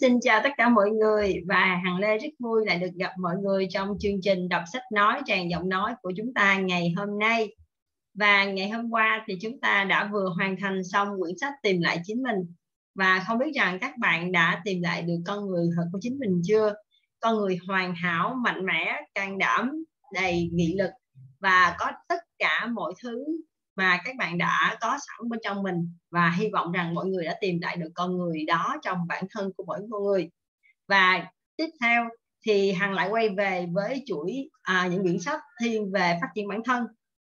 Xin chào tất cả mọi người và Hằng Lê rất vui lại được gặp mọi người trong chương trình đọc sách nói tràn giọng nói của chúng ta ngày hôm nay. Và ngày hôm qua thì chúng ta đã vừa hoàn thành xong quyển sách tìm lại chính mình. Và không biết rằng các bạn đã tìm lại được con người thật của chính mình chưa? Con người hoàn hảo, mạnh mẽ, can đảm, đầy nghị lực và có tất cả mọi thứ mà các bạn đã có sẵn bên trong mình và hy vọng rằng mọi người đã tìm lại được con người đó trong bản thân của mỗi con người. Và tiếp theo thì hằng lại quay về với chuỗi à, những quyển sách thiên về phát triển bản thân.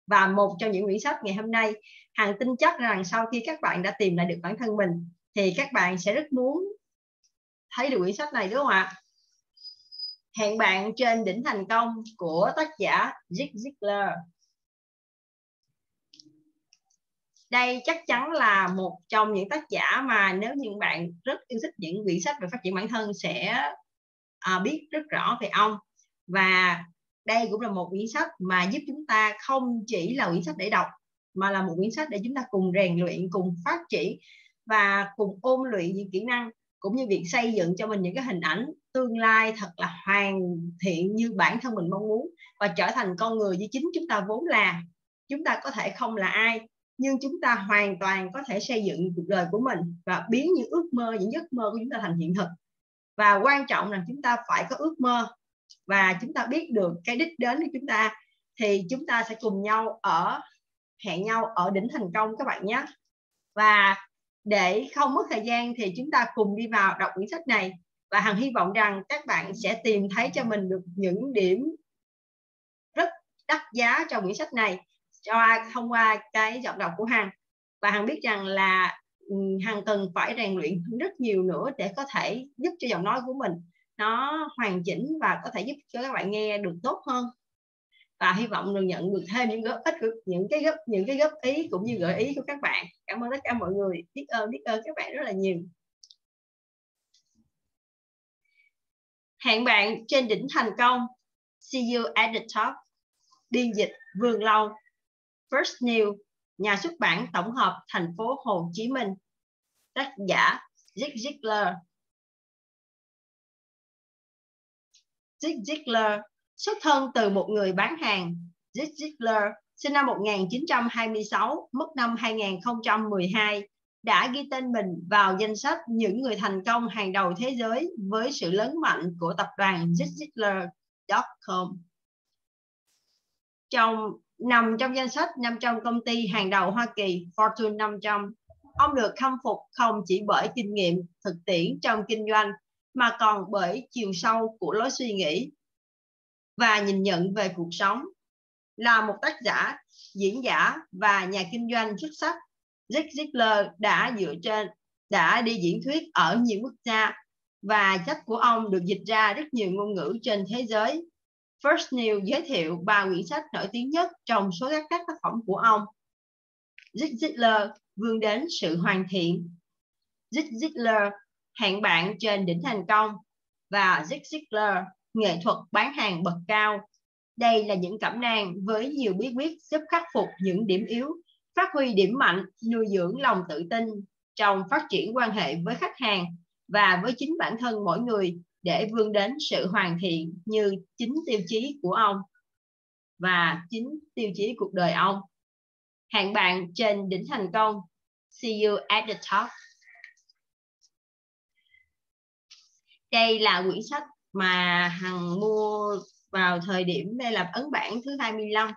Và một trong những quyển sách ngày hôm nay hằng tin chắc rằng sau khi các bạn đã tìm lại được bản thân mình thì các bạn sẽ rất muốn thấy được quyển sách này đúng không ạ? Hẹn bạn trên đỉnh thành công của tác giả Zig Ziglar. Đây chắc chắn là một trong những tác giả mà nếu như bạn rất yêu thích những quyển sách về phát triển bản thân sẽ à, biết rất rõ về ông. Và đây cũng là một quyển sách mà giúp chúng ta không chỉ là quyển sách để đọc mà là một quyển sách để chúng ta cùng rèn luyện cùng phát triển và cùng ôn luyện những kỹ năng cũng như việc xây dựng cho mình những cái hình ảnh tương lai thật là hoàn thiện như bản thân mình mong muốn và trở thành con người như chính chúng ta vốn là. Chúng ta có thể không là ai nhưng chúng ta hoàn toàn có thể xây dựng cuộc đời của mình và biến những ước mơ, những giấc mơ của chúng ta thành hiện thực. Và quan trọng là chúng ta phải có ước mơ. Và chúng ta biết được cái đích đến của chúng ta, thì chúng ta sẽ cùng nhau ở, hẹn nhau ở đỉnh thành công các bạn nhé. Và để không mất thời gian thì chúng ta cùng đi vào đọc quyển sách này. Và hằng hy vọng rằng các bạn sẽ tìm thấy cho mình được những điểm rất đắt giá trong quyển sách này cho thông qua cái giọng đọc của hằng. Và hằng biết rằng là ừ, hằng cần phải rèn luyện rất nhiều nữa để có thể giúp cho giọng nói của mình nó hoàn chỉnh và có thể giúp cho các bạn nghe được tốt hơn. Và hy vọng được nhận được thêm những góp ích những cái góp, những cái góp ý cũng như gợi ý của các bạn. Cảm ơn tất cả mọi người. Biết ơn biết ơn các bạn rất là nhiều. Hẹn bạn trên đỉnh thành công. See you at the top. Biên dịch Vương Lâu. First New, nhà xuất bản tổng hợp thành phố Hồ Chí Minh. Tác giả Zig Ziglar. Zig Ziglar xuất thân từ một người bán hàng. Zig Ziglar sinh năm 1926, mất năm 2012, đã ghi tên mình vào danh sách những người thành công hàng đầu thế giới với sự lớn mạnh của tập đoàn Zig Ziglar.com. Trong nằm trong danh sách 500 công ty hàng đầu Hoa Kỳ Fortune 500. Ông được khâm phục không chỉ bởi kinh nghiệm thực tiễn trong kinh doanh mà còn bởi chiều sâu của lối suy nghĩ và nhìn nhận về cuộc sống. Là một tác giả, diễn giả và nhà kinh doanh xuất sắc, Zig Ziglar đã dựa trên đã đi diễn thuyết ở nhiều quốc gia và sách của ông được dịch ra rất nhiều ngôn ngữ trên thế giới First New giới thiệu ba quyển sách nổi tiếng nhất trong số các tác phẩm của ông. Zig Ziglar vươn đến sự hoàn thiện. Zig Ziglar hẹn bạn trên đỉnh thành công và Zig Ziglar nghệ thuật bán hàng bậc cao. Đây là những cẩm nang với nhiều bí quyết giúp khắc phục những điểm yếu, phát huy điểm mạnh, nuôi dưỡng lòng tự tin trong phát triển quan hệ với khách hàng và với chính bản thân mỗi người để vươn đến sự hoàn thiện như chính tiêu chí của ông và chính tiêu chí cuộc đời ông. Hẹn bạn trên đỉnh thành công. See you at the top. Đây là quyển sách mà Hằng mua vào thời điểm đây là ấn bản thứ 25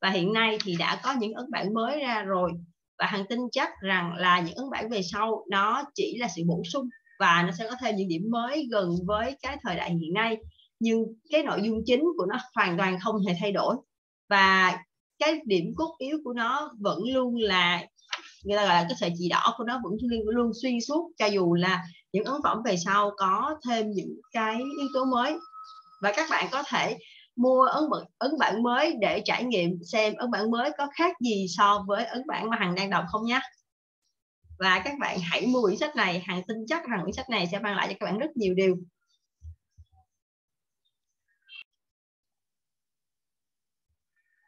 và hiện nay thì đã có những ấn bản mới ra rồi và Hằng tin chắc rằng là những ấn bản về sau nó chỉ là sự bổ sung và nó sẽ có thêm những điểm mới gần với cái thời đại hiện nay. Nhưng cái nội dung chính của nó hoàn toàn không hề thay đổi. Và cái điểm cốt yếu của nó vẫn luôn là người ta gọi là cái sợi chỉ đỏ của nó vẫn luôn, luôn xuyên suốt cho dù là những ấn phẩm về sau có thêm những cái yếu tố mới. Và các bạn có thể mua ấn bản ấn bản mới để trải nghiệm xem ấn bản mới có khác gì so với ấn bản mà hằng đang đọc không nhé và các bạn hãy mua quyển sách này hằng tin chắc rằng quyển sách này sẽ mang lại cho các bạn rất nhiều điều.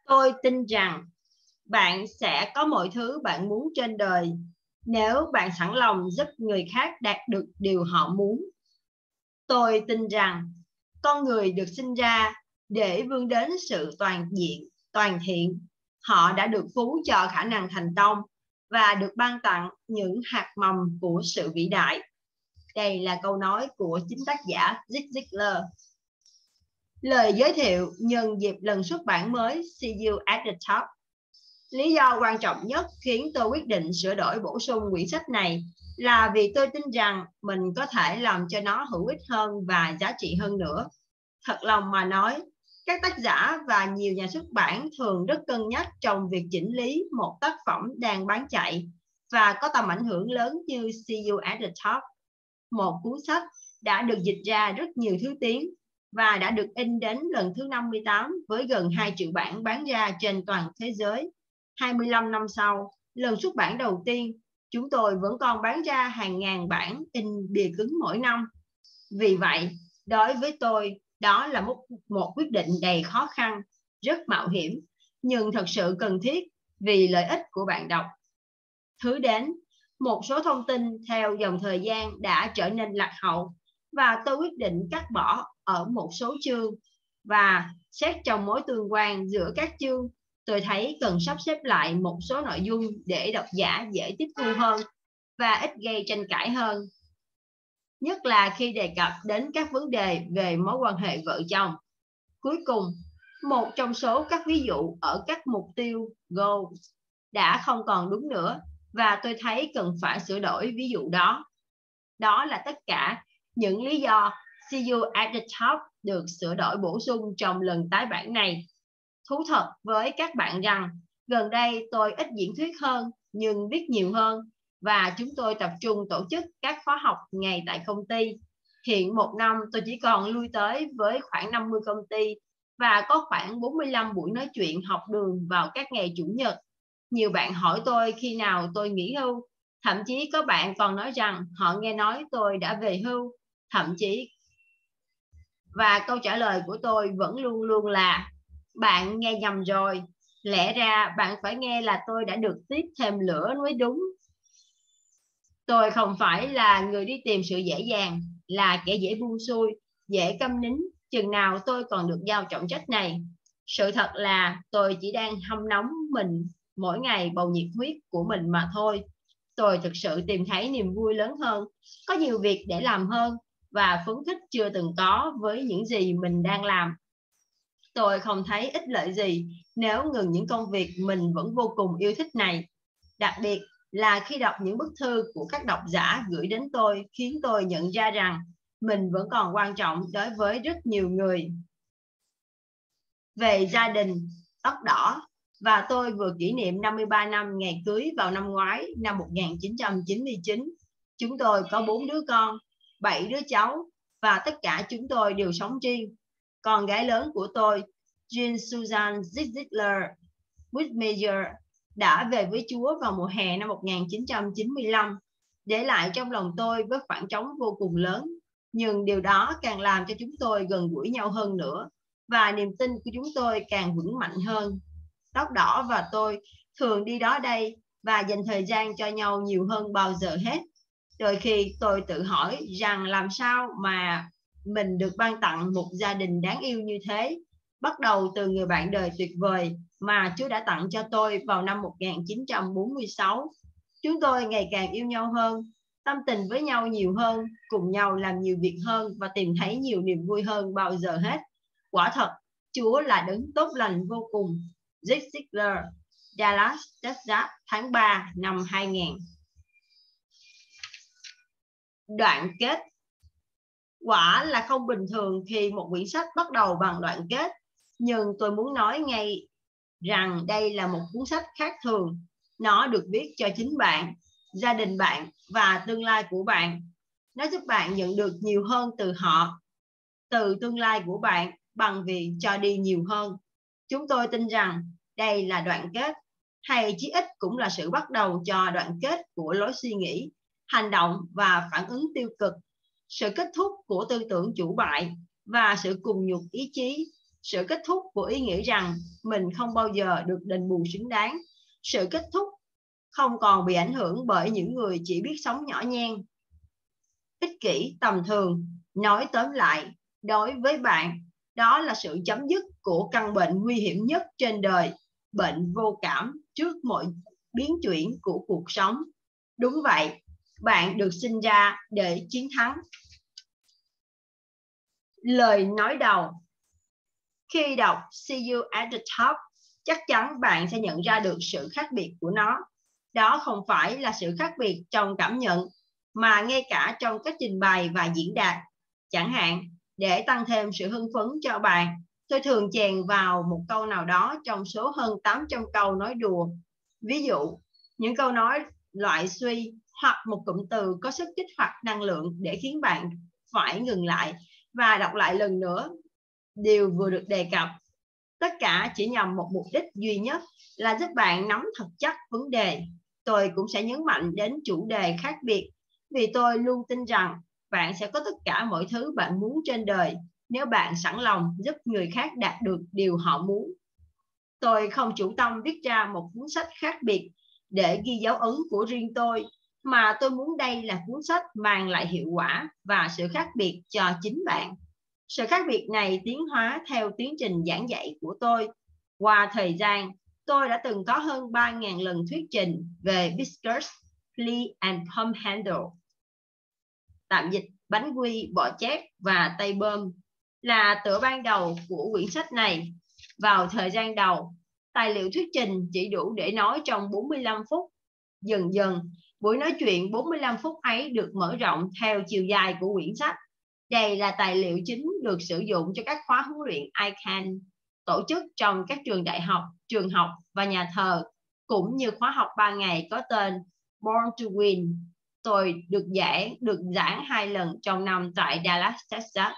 Tôi tin rằng bạn sẽ có mọi thứ bạn muốn trên đời nếu bạn sẵn lòng giúp người khác đạt được điều họ muốn. Tôi tin rằng con người được sinh ra để vươn đến sự toàn diện, toàn thiện. Họ đã được phú cho khả năng thành công và được ban tặng những hạt mầm của sự vĩ đại. Đây là câu nói của chính tác giả Zig Ziglar. Lời giới thiệu nhân dịp lần xuất bản mới See You at the Top. Lý do quan trọng nhất khiến tôi quyết định sửa đổi bổ sung quyển sách này là vì tôi tin rằng mình có thể làm cho nó hữu ích hơn và giá trị hơn nữa. Thật lòng mà nói các tác giả và nhiều nhà xuất bản thường rất cân nhắc trong việc chỉnh lý một tác phẩm đang bán chạy và có tầm ảnh hưởng lớn như See You at the Top. Một cuốn sách đã được dịch ra rất nhiều thứ tiếng và đã được in đến lần thứ 58 với gần 2 triệu bản bán ra trên toàn thế giới. 25 năm sau, lần xuất bản đầu tiên, chúng tôi vẫn còn bán ra hàng ngàn bản in bìa cứng mỗi năm. Vì vậy, đối với tôi, đó là một, một quyết định đầy khó khăn, rất mạo hiểm, nhưng thật sự cần thiết vì lợi ích của bạn đọc. Thứ đến, một số thông tin theo dòng thời gian đã trở nên lạc hậu và tôi quyết định cắt bỏ ở một số chương và xét trong mối tương quan giữa các chương tôi thấy cần sắp xếp lại một số nội dung để độc giả dễ tiếp thu hơn và ít gây tranh cãi hơn nhất là khi đề cập đến các vấn đề về mối quan hệ vợ chồng. Cuối cùng, một trong số các ví dụ ở các mục tiêu goals đã không còn đúng nữa và tôi thấy cần phải sửa đổi ví dụ đó. Đó là tất cả những lý do See You at the Top được sửa đổi bổ sung trong lần tái bản này. Thú thật với các bạn rằng gần đây tôi ít diễn thuyết hơn nhưng viết nhiều hơn và chúng tôi tập trung tổ chức các khóa học ngày tại công ty. Hiện một năm tôi chỉ còn lui tới với khoảng 50 công ty và có khoảng 45 buổi nói chuyện học đường vào các ngày chủ nhật. Nhiều bạn hỏi tôi khi nào tôi nghỉ hưu, thậm chí có bạn còn nói rằng họ nghe nói tôi đã về hưu, thậm chí và câu trả lời của tôi vẫn luôn luôn là bạn nghe nhầm rồi lẽ ra bạn phải nghe là tôi đã được tiếp thêm lửa mới đúng tôi không phải là người đi tìm sự dễ dàng, là kẻ dễ buông xuôi, dễ câm nín. Chừng nào tôi còn được giao trọng trách này, sự thật là tôi chỉ đang hâm nóng mình mỗi ngày bầu nhiệt huyết của mình mà thôi. Tôi thực sự tìm thấy niềm vui lớn hơn, có nhiều việc để làm hơn và phấn khích chưa từng có với những gì mình đang làm. Tôi không thấy ích lợi gì nếu ngừng những công việc mình vẫn vô cùng yêu thích này. Đặc biệt là khi đọc những bức thư của các độc giả gửi đến tôi khiến tôi nhận ra rằng mình vẫn còn quan trọng đối với rất nhiều người. Về gia đình, tóc đỏ và tôi vừa kỷ niệm 53 năm ngày cưới vào năm ngoái năm 1999. Chúng tôi có bốn đứa con, bảy đứa cháu và tất cả chúng tôi đều sống riêng. Con gái lớn của tôi, Jean Susan Ziegler Whitmeyer đã về với Chúa vào mùa hè năm 1995, để lại trong lòng tôi với khoảng trống vô cùng lớn. Nhưng điều đó càng làm cho chúng tôi gần gũi nhau hơn nữa và niềm tin của chúng tôi càng vững mạnh hơn. Tóc đỏ và tôi thường đi đó đây và dành thời gian cho nhau nhiều hơn bao giờ hết. Đôi khi tôi tự hỏi rằng làm sao mà mình được ban tặng một gia đình đáng yêu như thế, bắt đầu từ người bạn đời tuyệt vời mà Chúa đã tặng cho tôi vào năm 1946. Chúng tôi ngày càng yêu nhau hơn, tâm tình với nhau nhiều hơn, cùng nhau làm nhiều việc hơn và tìm thấy nhiều niềm vui hơn bao giờ hết. Quả thật, Chúa là đấng tốt lành vô cùng. Zig Ziglar, Dallas, Texas, tháng 3 năm 2000. Đoạn kết Quả là không bình thường khi một quyển sách bắt đầu bằng đoạn kết, nhưng tôi muốn nói ngay rằng đây là một cuốn sách khác thường. Nó được viết cho chính bạn, gia đình bạn và tương lai của bạn. Nó giúp bạn nhận được nhiều hơn từ họ, từ tương lai của bạn bằng việc cho đi nhiều hơn. Chúng tôi tin rằng đây là đoạn kết hay chí ít cũng là sự bắt đầu cho đoạn kết của lối suy nghĩ, hành động và phản ứng tiêu cực, sự kết thúc của tư tưởng chủ bại và sự cùng nhục ý chí sự kết thúc của ý nghĩ rằng mình không bao giờ được đền bù xứng đáng. Sự kết thúc không còn bị ảnh hưởng bởi những người chỉ biết sống nhỏ nhen. Ích kỷ, tầm thường, nói tóm lại, đối với bạn, đó là sự chấm dứt của căn bệnh nguy hiểm nhất trên đời, bệnh vô cảm trước mọi biến chuyển của cuộc sống. Đúng vậy, bạn được sinh ra để chiến thắng. Lời nói đầu khi đọc see you at the top, chắc chắn bạn sẽ nhận ra được sự khác biệt của nó. Đó không phải là sự khác biệt trong cảm nhận, mà ngay cả trong cách trình bày và diễn đạt. Chẳng hạn, để tăng thêm sự hưng phấn cho bạn, tôi thường chèn vào một câu nào đó trong số hơn 800 câu nói đùa. Ví dụ, những câu nói loại suy hoặc một cụm từ có sức kích hoạt năng lượng để khiến bạn phải ngừng lại và đọc lại lần nữa điều vừa được đề cập. Tất cả chỉ nhằm một mục đích duy nhất là giúp bạn nắm thật chắc vấn đề. Tôi cũng sẽ nhấn mạnh đến chủ đề khác biệt, vì tôi luôn tin rằng bạn sẽ có tất cả mọi thứ bạn muốn trên đời nếu bạn sẵn lòng giúp người khác đạt được điều họ muốn. Tôi không chủ tâm viết ra một cuốn sách khác biệt để ghi dấu ấn của riêng tôi, mà tôi muốn đây là cuốn sách mang lại hiệu quả và sự khác biệt cho chính bạn sự khác biệt này tiến hóa theo tiến trình giảng dạy của tôi qua thời gian tôi đã từng có hơn 3.000 lần thuyết trình về biscuits, flea and pump handle tạm dịch bánh quy, bọ chét và tay bơm là tựa ban đầu của quyển sách này. Vào thời gian đầu, tài liệu thuyết trình chỉ đủ để nói trong 45 phút. Dần dần, buổi nói chuyện 45 phút ấy được mở rộng theo chiều dài của quyển sách. Đây là tài liệu chính được sử dụng cho các khóa huấn luyện ICANN tổ chức trong các trường đại học, trường học và nhà thờ, cũng như khóa học 3 ngày có tên Born to Win tôi được giảng được giảng hai lần trong năm tại Dallas, Texas.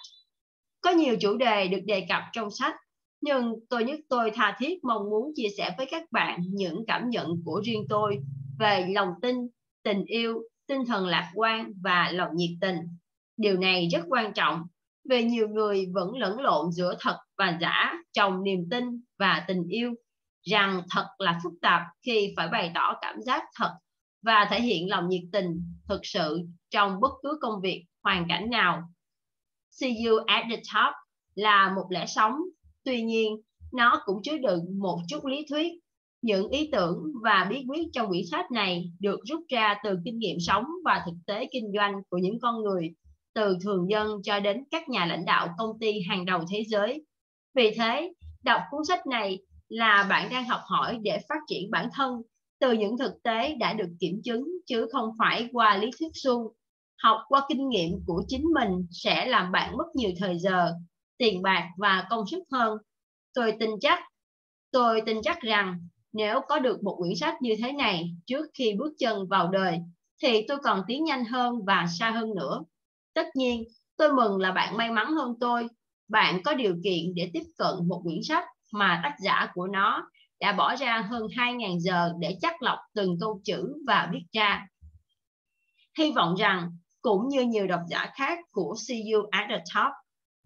Có nhiều chủ đề được đề cập trong sách, nhưng tôi nhất tôi tha thiết mong muốn chia sẻ với các bạn những cảm nhận của riêng tôi về lòng tin, tình yêu, tinh thần lạc quan và lòng nhiệt tình. Điều này rất quan trọng. Vì nhiều người vẫn lẫn lộn giữa thật và giả trong niềm tin và tình yêu. Rằng thật là phức tạp khi phải bày tỏ cảm giác thật và thể hiện lòng nhiệt tình, thực sự trong bất cứ công việc, hoàn cảnh nào. See you at the top là một lẽ sống. Tuy nhiên, nó cũng chứa đựng một chút lý thuyết. Những ý tưởng và bí quyết trong quyển sách này được rút ra từ kinh nghiệm sống và thực tế kinh doanh của những con người từ thường dân cho đến các nhà lãnh đạo công ty hàng đầu thế giới. Vì thế, đọc cuốn sách này là bạn đang học hỏi để phát triển bản thân từ những thực tế đã được kiểm chứng, chứ không phải qua lý thuyết suông. Học qua kinh nghiệm của chính mình sẽ làm bạn mất nhiều thời giờ, tiền bạc và công sức hơn. Tôi tin chắc, tôi tin chắc rằng nếu có được một quyển sách như thế này trước khi bước chân vào đời, thì tôi còn tiến nhanh hơn và xa hơn nữa tất nhiên tôi mừng là bạn may mắn hơn tôi bạn có điều kiện để tiếp cận một quyển sách mà tác giả của nó đã bỏ ra hơn 2.000 giờ để chắc lọc từng câu chữ và viết ra. Hy vọng rằng, cũng như nhiều độc giả khác của See You at the Top,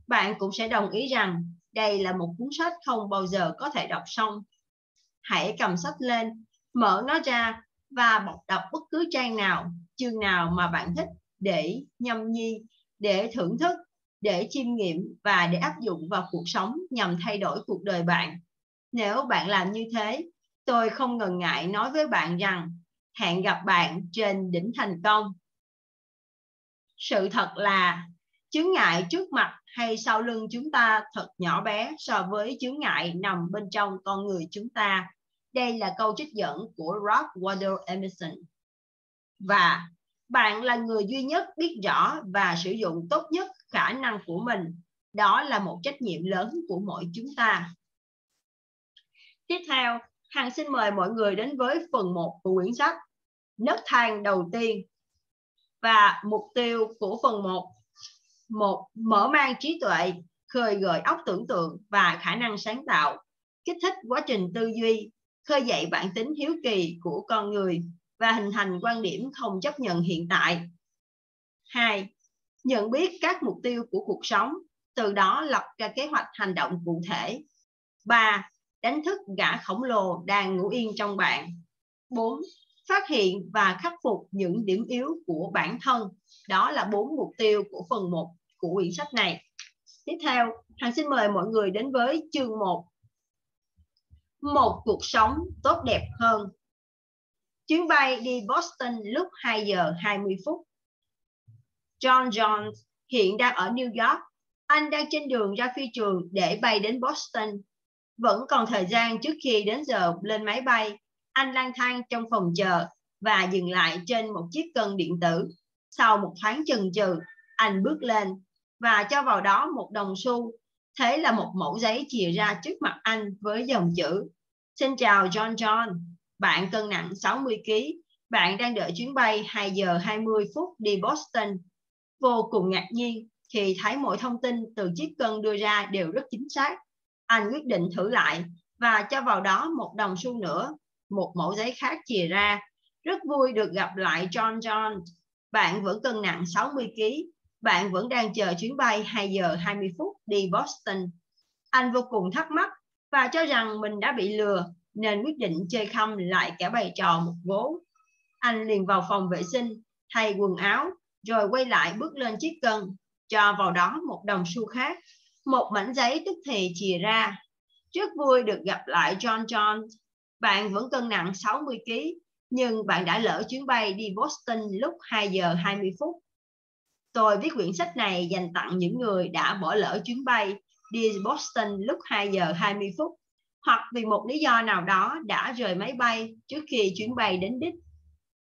bạn cũng sẽ đồng ý rằng đây là một cuốn sách không bao giờ có thể đọc xong. Hãy cầm sách lên, mở nó ra và bọc đọc bất cứ trang nào, chương nào mà bạn thích để nhâm nhi, để thưởng thức, để chiêm nghiệm và để áp dụng vào cuộc sống nhằm thay đổi cuộc đời bạn nếu bạn làm như thế, tôi không ngần ngại nói với bạn rằng hẹn gặp bạn trên đỉnh thành công. Sự thật là chướng ngại trước mặt hay sau lưng chúng ta thật nhỏ bé so với chướng ngại nằm bên trong con người chúng ta. Đây là câu trích dẫn của Ralph Waldo Emerson. Và bạn là người duy nhất biết rõ và sử dụng tốt nhất khả năng của mình. Đó là một trách nhiệm lớn của mỗi chúng ta. Tiếp theo, Hằng xin mời mọi người đến với phần 1 của quyển sách Nấc thang đầu tiên và mục tiêu của phần 1 một mở mang trí tuệ khơi gợi óc tưởng tượng và khả năng sáng tạo kích thích quá trình tư duy khơi dậy bản tính hiếu kỳ của con người và hình thành quan điểm không chấp nhận hiện tại hai nhận biết các mục tiêu của cuộc sống từ đó lập ra kế hoạch hành động cụ thể ba đánh thức gã khổng lồ đang ngủ yên trong bạn. 4. phát hiện và khắc phục những điểm yếu của bản thân. Đó là bốn mục tiêu của phần 1 của quyển sách này. Tiếp theo, Hằng xin mời mọi người đến với chương 1. Một cuộc sống tốt đẹp hơn. Chuyến bay đi Boston lúc 2 giờ 20 phút. John Jones hiện đang ở New York. Anh đang trên đường ra phi trường để bay đến Boston. Vẫn còn thời gian trước khi đến giờ lên máy bay. Anh lang thang trong phòng chờ và dừng lại trên một chiếc cân điện tử. Sau một thoáng chần chừ, anh bước lên và cho vào đó một đồng xu. Thế là một mẫu giấy chìa ra trước mặt anh với dòng chữ Xin chào John John, bạn cân nặng 60 kg, bạn đang đợi chuyến bay 2 giờ 20 phút đi Boston. Vô cùng ngạc nhiên khi thấy mọi thông tin từ chiếc cân đưa ra đều rất chính xác. Anh quyết định thử lại và cho vào đó một đồng xu nữa, một mẫu giấy khác chìa ra. Rất vui được gặp lại John John. Bạn vẫn cân nặng 60 kg, bạn vẫn đang chờ chuyến bay 2 giờ 20 phút đi Boston. Anh vô cùng thắc mắc và cho rằng mình đã bị lừa nên quyết định chơi khăm lại cả bày trò một vố. Anh liền vào phòng vệ sinh, thay quần áo, rồi quay lại bước lên chiếc cân, cho vào đó một đồng xu khác. Một mảnh giấy tức thì chìa ra. Rất vui được gặp lại John John. Bạn vẫn cân nặng 60 kg, nhưng bạn đã lỡ chuyến bay đi Boston lúc 2 giờ 20 phút. Tôi viết quyển sách này dành tặng những người đã bỏ lỡ chuyến bay đi Boston lúc 2 giờ 20 phút hoặc vì một lý do nào đó đã rời máy bay trước khi chuyến bay đến đích.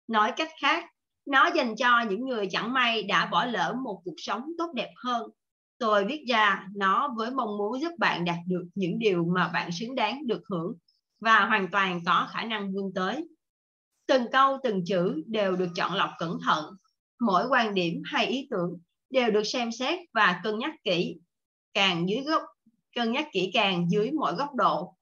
Nói cách khác, nó dành cho những người chẳng may đã bỏ lỡ một cuộc sống tốt đẹp hơn. Tôi viết ra nó với mong muốn giúp bạn đạt được những điều mà bạn xứng đáng được hưởng và hoàn toàn có khả năng vươn tới. Từng câu từng chữ đều được chọn lọc cẩn thận. Mỗi quan điểm hay ý tưởng đều được xem xét và cân nhắc kỹ, càng dưới góc cân nhắc kỹ càng dưới mọi góc độ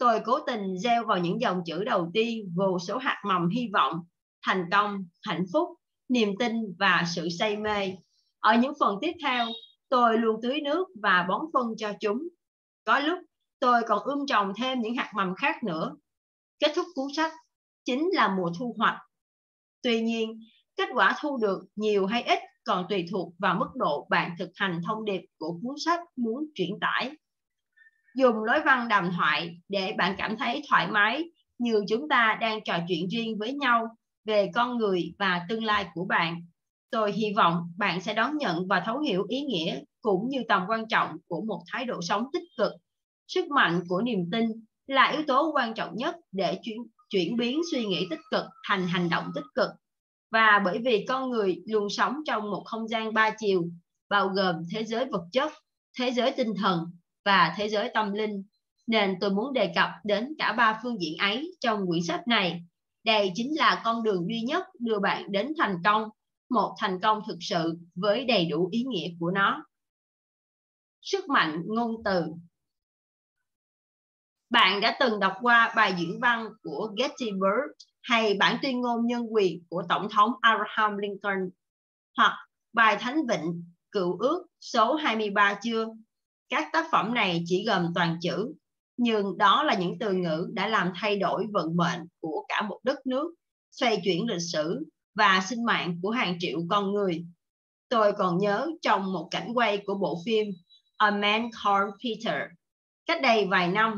tôi cố tình gieo vào những dòng chữ đầu tiên vô số hạt mầm hy vọng, thành công, hạnh phúc, niềm tin và sự say mê. Ở những phần tiếp theo, tôi luôn tưới nước và bón phân cho chúng. Có lúc tôi còn ươm trồng thêm những hạt mầm khác nữa. Kết thúc cuốn sách chính là mùa thu hoạch. Tuy nhiên, kết quả thu được nhiều hay ít còn tùy thuộc vào mức độ bạn thực hành thông điệp của cuốn sách muốn truyền tải dùng lối văn đàm thoại để bạn cảm thấy thoải mái như chúng ta đang trò chuyện riêng với nhau về con người và tương lai của bạn. Tôi hy vọng bạn sẽ đón nhận và thấu hiểu ý nghĩa cũng như tầm quan trọng của một thái độ sống tích cực. Sức mạnh của niềm tin là yếu tố quan trọng nhất để chuyển, chuyển biến suy nghĩ tích cực thành hành động tích cực. Và bởi vì con người luôn sống trong một không gian ba chiều, bao gồm thế giới vật chất, thế giới tinh thần và thế giới tâm linh nên tôi muốn đề cập đến cả ba phương diện ấy trong quyển sách này. Đây chính là con đường duy nhất đưa bạn đến thành công, một thành công thực sự với đầy đủ ý nghĩa của nó. Sức mạnh ngôn từ Bạn đã từng đọc qua bài diễn văn của Gettysburg hay bản tuyên ngôn nhân quyền của Tổng thống Abraham Lincoln hoặc bài Thánh Vịnh Cựu ước số 23 chưa? Các tác phẩm này chỉ gồm toàn chữ, nhưng đó là những từ ngữ đã làm thay đổi vận mệnh của cả một đất nước, xoay chuyển lịch sử và sinh mạng của hàng triệu con người. Tôi còn nhớ trong một cảnh quay của bộ phim A Man Called Peter, cách đây vài năm,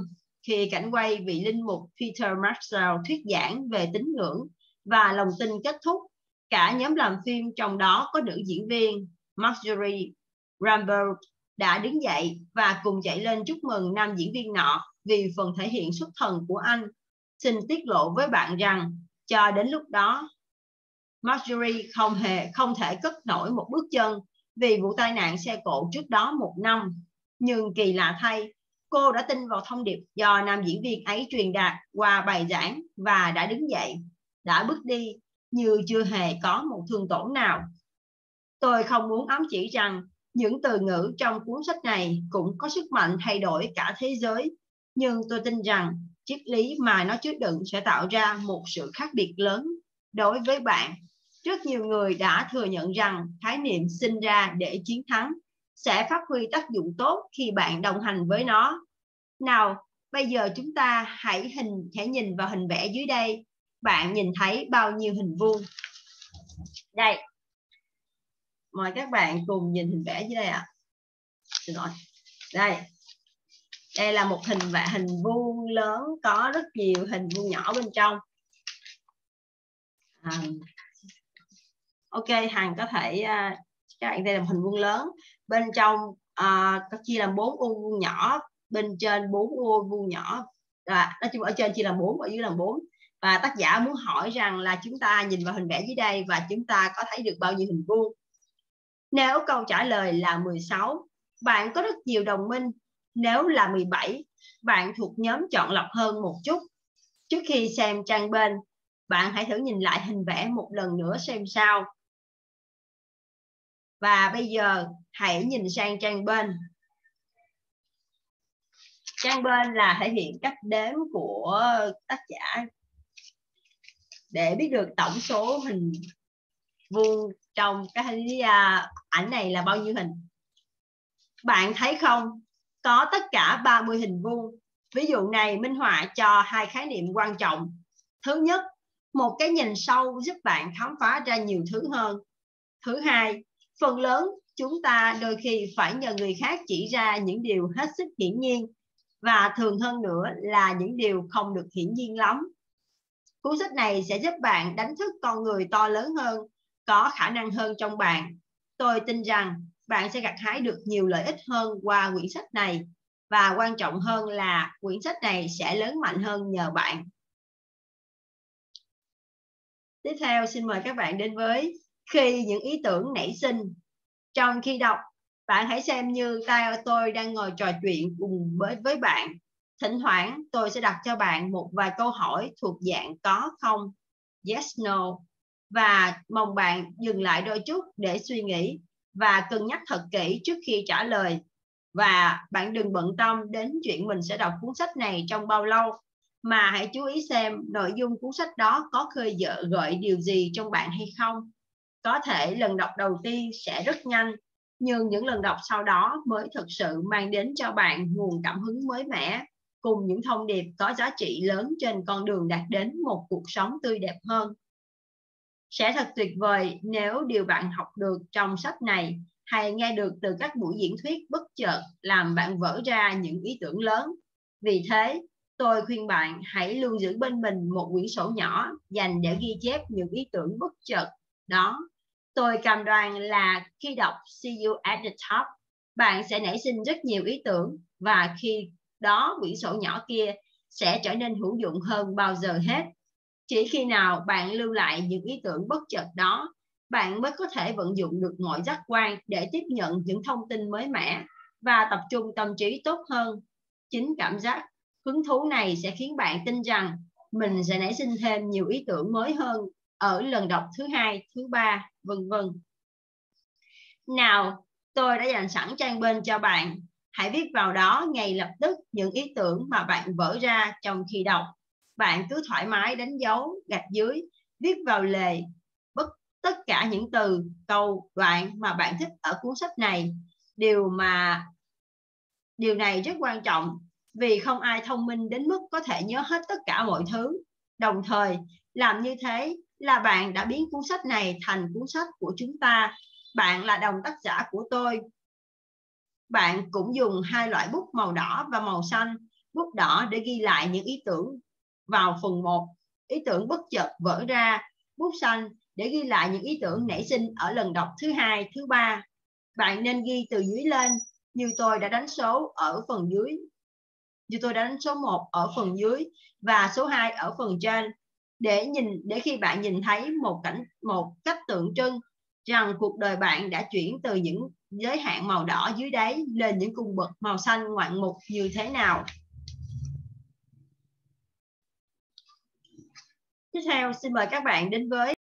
khi cảnh quay vị linh mục Peter Marshall thuyết giảng về tín ngưỡng và lòng tin kết thúc, cả nhóm làm phim trong đó có nữ diễn viên Marjorie Rambert đã đứng dậy và cùng chạy lên chúc mừng nam diễn viên nọ vì phần thể hiện xuất thần của anh. Xin tiết lộ với bạn rằng cho đến lúc đó Marjorie không hề không thể cất nổi một bước chân vì vụ tai nạn xe cộ trước đó một năm. Nhưng kỳ lạ thay, cô đã tin vào thông điệp do nam diễn viên ấy truyền đạt qua bài giảng và đã đứng dậy, đã bước đi như chưa hề có một thương tổn nào. Tôi không muốn ám chỉ rằng những từ ngữ trong cuốn sách này cũng có sức mạnh thay đổi cả thế giới, nhưng tôi tin rằng triết lý mà nó chứa đựng sẽ tạo ra một sự khác biệt lớn đối với bạn. Rất nhiều người đã thừa nhận rằng khái niệm sinh ra để chiến thắng sẽ phát huy tác dụng tốt khi bạn đồng hành với nó. Nào, bây giờ chúng ta hãy hình hãy nhìn vào hình vẽ dưới đây. bạn nhìn thấy bao nhiêu hình vuông đây mời các bạn cùng nhìn hình vẽ dưới đây ạ. À. rồi. Đây. Đây là một hình vẽ hình vuông lớn có rất nhiều hình vuông nhỏ bên trong. À, ok hằng có thể uh, các bạn đây là một hình vuông lớn. Bên trong uh, có chia làm bốn ô vuông nhỏ bên trên bốn ô vuông nhỏ. À, nói chung ở trên chia làm bốn ở dưới làm bốn. Và tác giả muốn hỏi rằng là chúng ta nhìn vào hình vẽ dưới đây và chúng ta có thấy được bao nhiêu hình vuông? Nếu câu trả lời là 16 bạn có rất nhiều đồng minh. Nếu là 17 bạn thuộc nhóm chọn lọc hơn một chút. Trước khi xem trang bên, bạn hãy thử nhìn lại hình vẽ một lần nữa xem sao. Và bây giờ hãy nhìn sang trang bên. Trang bên là thể hiện cách đếm của tác giả để biết được tổng số hình vuông trong cái à, ảnh này là bao nhiêu hình? Bạn thấy không? Có tất cả 30 hình vuông. Ví dụ này, minh họa cho hai khái niệm quan trọng. Thứ nhất, một cái nhìn sâu giúp bạn khám phá ra nhiều thứ hơn. Thứ hai, phần lớn chúng ta đôi khi phải nhờ người khác chỉ ra những điều hết sức hiển nhiên và thường hơn nữa là những điều không được hiển nhiên lắm. Cuốn sách này sẽ giúp bạn đánh thức con người to lớn hơn có khả năng hơn trong bạn tôi tin rằng bạn sẽ gặt hái được nhiều lợi ích hơn qua quyển sách này, và quan trọng hơn là quyển sách này sẽ lớn mạnh hơn nhờ bạn. Tiếp theo, xin mời các bạn đến với khi những ý tưởng nảy sinh. Trong khi đọc, bạn hãy xem như tay tôi đang ngồi trò chuyện cùng với với bạn. Thỉnh thoảng, tôi sẽ đặt cho bạn một vài câu hỏi thuộc dạng có không, yes, no và mong bạn dừng lại đôi chút để suy nghĩ và cân nhắc thật kỹ trước khi trả lời. Và bạn đừng bận tâm đến chuyện mình sẽ đọc cuốn sách này trong bao lâu mà hãy chú ý xem nội dung cuốn sách đó có khơi gợi, gợi điều gì trong bạn hay không. Có thể lần đọc đầu tiên sẽ rất nhanh nhưng những lần đọc sau đó mới thực sự mang đến cho bạn nguồn cảm hứng mới mẻ cùng những thông điệp có giá trị lớn trên con đường đạt đến một cuộc sống tươi đẹp hơn sẽ thật tuyệt vời nếu điều bạn học được trong sách này hay nghe được từ các buổi diễn thuyết bất chợt làm bạn vỡ ra những ý tưởng lớn. Vì thế, tôi khuyên bạn hãy luôn giữ bên mình một quyển sổ nhỏ dành để ghi chép những ý tưởng bất chợt. Đó, tôi cam đoan là khi đọc See You at the Top, bạn sẽ nảy sinh rất nhiều ý tưởng và khi đó quyển sổ nhỏ kia sẽ trở nên hữu dụng hơn bao giờ hết chỉ khi nào bạn lưu lại những ý tưởng bất chợt đó, bạn mới có thể vận dụng được mọi giác quan để tiếp nhận những thông tin mới mẻ và tập trung tâm trí tốt hơn. Chính cảm giác hứng thú này sẽ khiến bạn tin rằng mình sẽ nảy sinh thêm nhiều ý tưởng mới hơn ở lần đọc thứ hai, thứ ba, vân vân. Nào, tôi đã dành sẵn trang bên cho bạn. Hãy viết vào đó ngay lập tức những ý tưởng mà bạn vỡ ra trong khi đọc bạn cứ thoải mái đánh dấu gạch dưới, viết vào lề bất, tất cả những từ, câu, đoạn mà bạn thích ở cuốn sách này. Điều mà, điều này rất quan trọng vì không ai thông minh đến mức có thể nhớ hết tất cả mọi thứ. Đồng thời, làm như thế là bạn đã biến cuốn sách này thành cuốn sách của chúng ta. Bạn là đồng tác giả của tôi. Bạn cũng dùng hai loại bút màu đỏ và màu xanh, bút đỏ để ghi lại những ý tưởng vào phần 1 ý tưởng bất chợt vỡ ra, bút xanh, để ghi lại những ý tưởng nảy sinh ở lần đọc thứ hai, thứ ba. Bạn nên ghi từ dưới lên, như tôi đã đánh số ở phần dưới. Như tôi đã đánh số 1 ở phần dưới và số 2 ở phần trên. Để nhìn, để khi bạn nhìn thấy một cảnh, một cách tượng trưng rằng cuộc đời bạn đã chuyển từ những giới hạn màu đỏ dưới đáy lên những cung bậc màu xanh ngoạn mục như thế nào. Tiếp theo xin mời các bạn đến với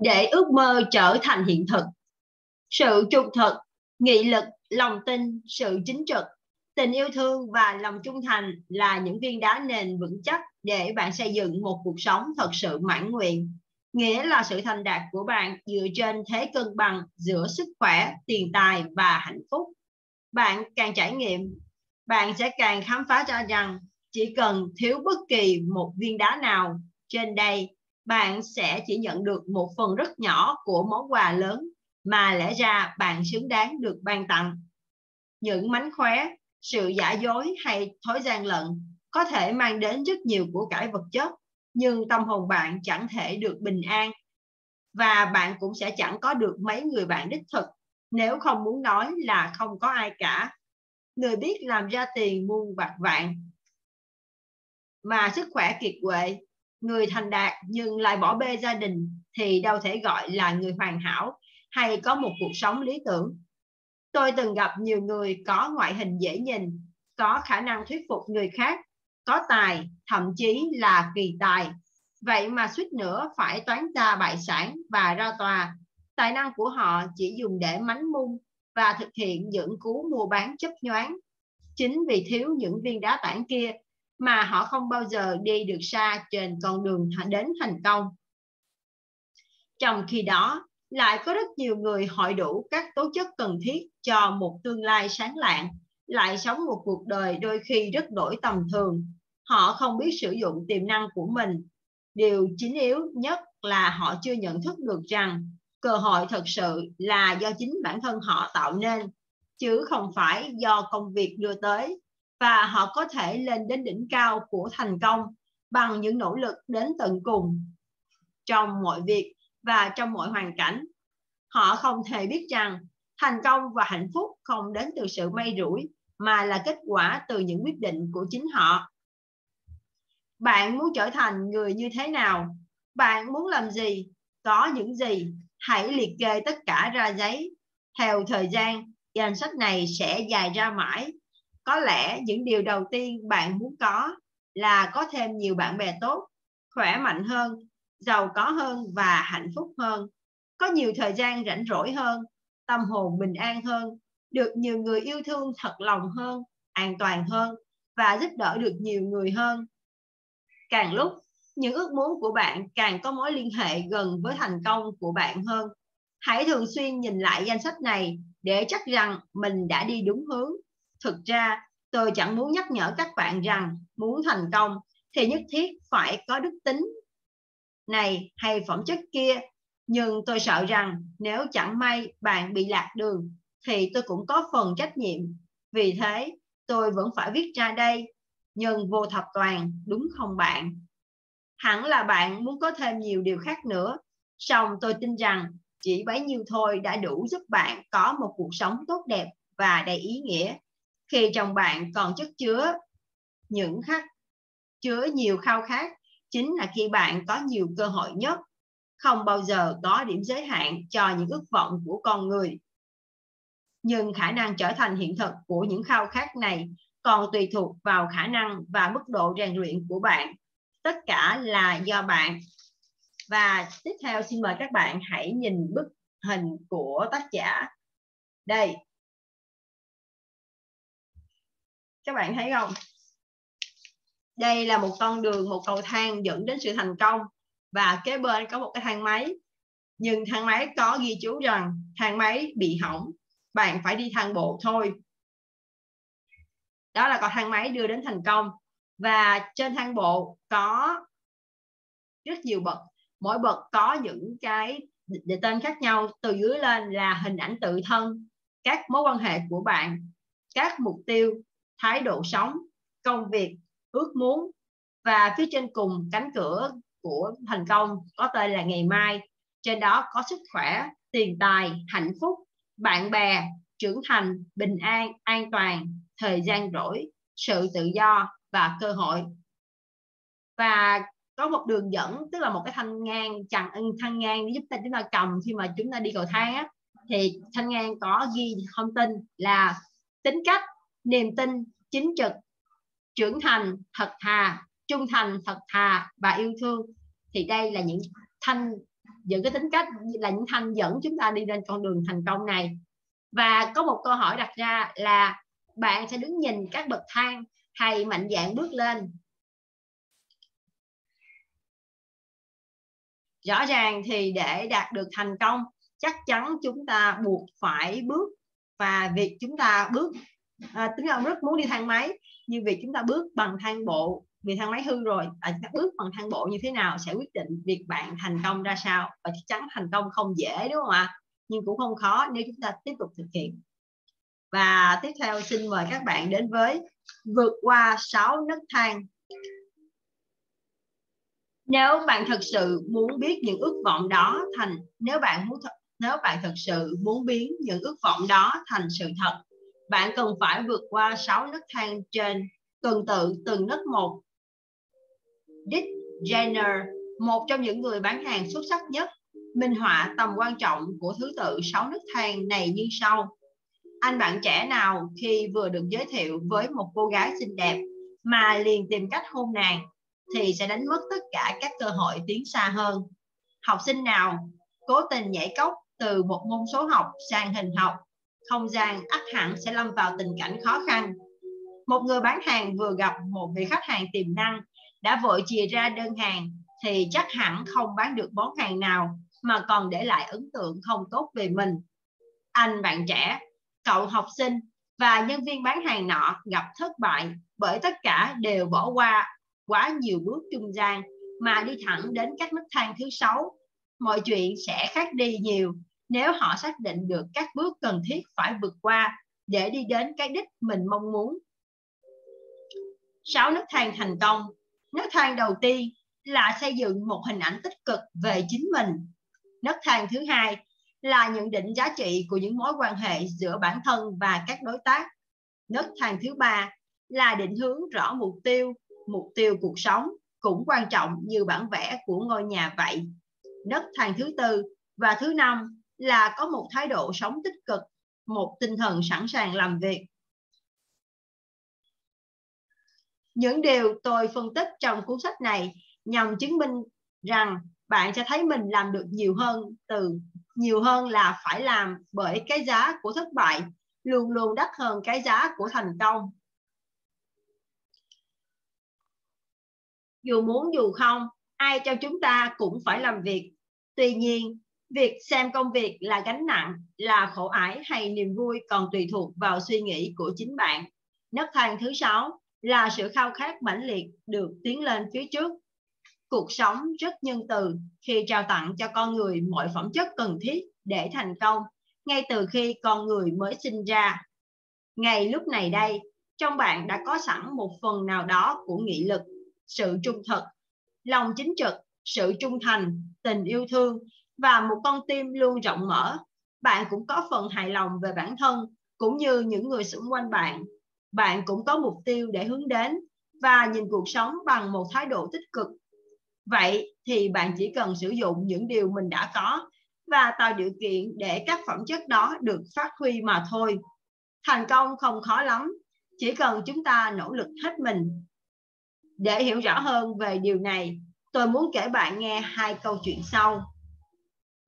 để ước mơ trở thành hiện thực. Sự trung thực, nghị lực, lòng tin, sự chính trực. Tình yêu thương và lòng trung thành là những viên đá nền vững chắc để bạn xây dựng một cuộc sống thật sự mãn nguyện. Nghĩa là sự thành đạt của bạn dựa trên thế cân bằng giữa sức khỏe tiền tài và hạnh phúc. Bạn càng trải nghiệm bạn sẽ càng khám phá ra rằng chỉ cần thiếu bất kỳ một viên đá nào trên đây, bạn sẽ chỉ nhận được một phần rất nhỏ của món quà lớn mà lẽ ra bạn xứng đáng được ban tặng. Những mánh khóe, sự giả dối hay thói gian lận có thể mang đến rất nhiều của cải vật chất, nhưng tâm hồn bạn chẳng thể được bình an và bạn cũng sẽ chẳng có được mấy người bạn đích thực. Nếu không muốn nói là không có ai cả, người biết làm ra tiền muôn bạc vạn mà sức khỏe kiệt quệ, người thành đạt nhưng lại bỏ bê gia đình thì đâu thể gọi là người hoàn hảo hay có một cuộc sống lý tưởng. Tôi từng gặp nhiều người có ngoại hình dễ nhìn, có khả năng thuyết phục người khác, có tài, thậm chí là kỳ tài. Vậy mà suýt nữa phải toán ra bại sản và ra tòa. Tài năng của họ chỉ dùng để mánh mung và thực hiện những cú mua bán chấp nhoáng. Chính vì thiếu những viên đá tảng kia mà họ không bao giờ đi được xa trên con đường đến thành công. Trong khi đó, lại có rất nhiều người hội đủ các tố chất cần thiết cho một tương lai sáng lạng, lại sống một cuộc đời đôi khi rất đổi tầm thường. Họ không biết sử dụng tiềm năng của mình. Điều chính yếu nhất là họ chưa nhận thức được rằng cơ hội thật sự là do chính bản thân họ tạo nên, chứ không phải do công việc đưa tới và họ có thể lên đến đỉnh cao của thành công bằng những nỗ lực đến tận cùng trong mọi việc và trong mọi hoàn cảnh. Họ không thể biết rằng thành công và hạnh phúc không đến từ sự may rủi, mà là kết quả từ những quyết định của chính họ. Bạn muốn trở thành người như thế nào? Bạn muốn làm gì? Có những gì? Hãy liệt kê tất cả ra giấy. Theo thời gian, danh sách này sẽ dài ra mãi có lẽ những điều đầu tiên bạn muốn có là có thêm nhiều bạn bè tốt, khỏe mạnh hơn, giàu có hơn và hạnh phúc hơn. Có nhiều thời gian rảnh rỗi hơn, tâm hồn bình an hơn, được nhiều người yêu thương thật lòng hơn, an toàn hơn và giúp đỡ được nhiều người hơn. Càng lúc, những ước muốn của bạn càng có mối liên hệ gần với thành công của bạn hơn. Hãy thường xuyên nhìn lại danh sách này để chắc rằng mình đã đi đúng hướng thực ra, tôi chẳng muốn nhắc nhở các bạn rằng muốn thành công thì nhất thiết phải có đức tính này hay phẩm chất kia. Nhưng tôi sợ rằng nếu chẳng may bạn bị lạc đường thì tôi cũng có phần trách nhiệm. Vì thế, tôi vẫn phải viết ra đây. Nhưng vô thập toàn, đúng không bạn? Hẳn là bạn muốn có thêm nhiều điều khác nữa. Song tôi tin rằng chỉ bấy nhiêu thôi đã đủ giúp bạn có một cuộc sống tốt đẹp và đầy ý nghĩa khi trong bạn còn chất chứa những khắc chứa nhiều khao khát, chính là khi bạn có nhiều cơ hội nhất. Không bao giờ có điểm giới hạn cho những ước vọng của con người. Nhưng khả năng trở thành hiện thực của những khao khát này còn tùy thuộc vào khả năng và mức độ rèn luyện của bạn. Tất cả là do bạn. Và tiếp theo xin mời các bạn hãy nhìn bức hình của tác giả. Đây các bạn thấy không? Đây là một con đường, một cầu thang dẫn đến sự thành công. Và kế bên có một cái thang máy. Nhưng thang máy có ghi chú rằng thang máy bị hỏng. Bạn phải đi thang bộ thôi. Đó là cầu thang máy đưa đến thành công. Và trên thang bộ có rất nhiều bậc. Mỗi bậc có những cái địa tên khác nhau. Từ dưới lên là hình ảnh tự thân, các mối quan hệ của bạn, các mục tiêu thái độ sống, công việc, ước muốn. Và phía trên cùng cánh cửa của thành công có tên là ngày mai. Trên đó có sức khỏe, tiền tài, hạnh phúc, bạn bè, trưởng thành, bình an an toàn, thời gian rỗi, sự tự do và cơ hội. Và có một đường dẫn, tức là một cái thanh ngang chằng ừ, thanh ngang giúp ta chúng ta cầm khi mà chúng ta đi cầu thang á. Thì thanh ngang có ghi thông tin là tính cách niềm tin chính trực, trưởng thành thật thà, trung thành thật thà và yêu thương. Thì đây là những thanh, những cái tính cách, là những thanh dẫn chúng ta đi lên con đường thành công này. Và có một câu hỏi đặt ra là bạn sẽ đứng nhìn các bậc thang hay mạnh dạng bước lên? Rõ ràng thì để đạt được thành công, chắc chắn chúng ta buộc phải bước và việc chúng ta bước à, tính ông rất muốn đi thang máy nhưng vì chúng ta bước bằng thang bộ vì thang máy hư rồi à, chúng ta bước bằng thang bộ như thế nào sẽ quyết định việc bạn thành công ra sao. Và chắc chắn thành công không dễ đúng không ạ? Nhưng cũng không khó nếu chúng ta tiếp tục thực hiện. Và tiếp theo xin mời các bạn đến với vượt qua 6 nấc thang. Nếu bạn thật sự muốn biết những ước vọng đó thành nếu bạn muốn th- nếu bạn thật sự muốn biến những ước vọng đó thành sự thật bạn cần phải vượt qua 6 nấc thang trên. Tuần tự, từng nấc một. Dick Jenner, một trong những người bán hàng xuất sắc nhất, minh họa tầm quan trọng của thứ tự 6 nấc thang này như sau. Anh bạn trẻ nào khi vừa được giới thiệu với một cô gái xinh đẹp mà liền tìm cách hôn nàng thì sẽ đánh mất tất cả các cơ hội tiến xa hơn. Học sinh nào cố tình nhảy cốc từ một môn số học sang hình học? Không gian ắt hẳn sẽ lâm vào tình cảnh khó khăn. Một người bán hàng vừa gặp một vị khách hàng tiềm năng, đã vội chìa ra đơn hàng thì chắc hẳn không bán được món hàng nào mà còn để lại ấn tượng không tốt về mình. Anh bạn trẻ, cậu học sinh và nhân viên bán hàng nọ gặp thất bại bởi tất cả đều bỏ qua quá nhiều bước trung gian mà đi thẳng đến các nấc thang thứ sáu. Mọi chuyện sẽ khác đi nhiều nếu họ xác định được các bước cần thiết phải vượt qua để đi đến cái đích mình mong muốn. Sáu nấc thang thành công. Nấc thang đầu tiên là xây dựng một hình ảnh tích cực về chính mình. Nấc thang thứ hai là nhận định giá trị của những mối quan hệ giữa bản thân và các đối tác. Nấc thang thứ ba là định hướng rõ mục tiêu, mục tiêu cuộc sống cũng quan trọng như bản vẽ của ngôi nhà vậy. Nấc thang thứ tư và thứ năm là có một thái độ sống tích cực, một tinh thần sẵn sàng làm việc. Những điều tôi phân tích trong cuốn sách này nhằm chứng minh rằng bạn sẽ thấy mình làm được nhiều hơn từ nhiều hơn là phải làm bởi cái giá của thất bại luôn luôn đắt hơn cái giá của thành công. Dù muốn dù không, ai trong chúng ta cũng phải làm việc. Tuy nhiên, Việc xem công việc là gánh nặng, là khổ ải hay niềm vui còn tùy thuộc vào suy nghĩ của chính bạn. Nấc thang thứ sáu là sự khao khát mãnh liệt được tiến lên phía trước. Cuộc sống rất nhân từ khi trao tặng cho con người mọi phẩm chất cần thiết để thành công, ngay từ khi con người mới sinh ra. Ngay lúc này đây, trong bạn đã có sẵn một phần nào đó của nghị lực, sự trung thực, lòng chính trực, sự trung thành, tình yêu thương và một con tim luôn rộng mở, bạn cũng có phần hài lòng về bản thân cũng như những người xung quanh bạn. Bạn cũng có mục tiêu để hướng đến và nhìn cuộc sống bằng một thái độ tích cực. Vậy thì bạn chỉ cần sử dụng những điều mình đã có và tạo điều kiện để các phẩm chất đó được phát huy mà thôi. Thành công không khó lắm, chỉ cần chúng ta nỗ lực hết mình. Để hiểu rõ hơn về điều này, tôi muốn kể bạn nghe hai câu chuyện sau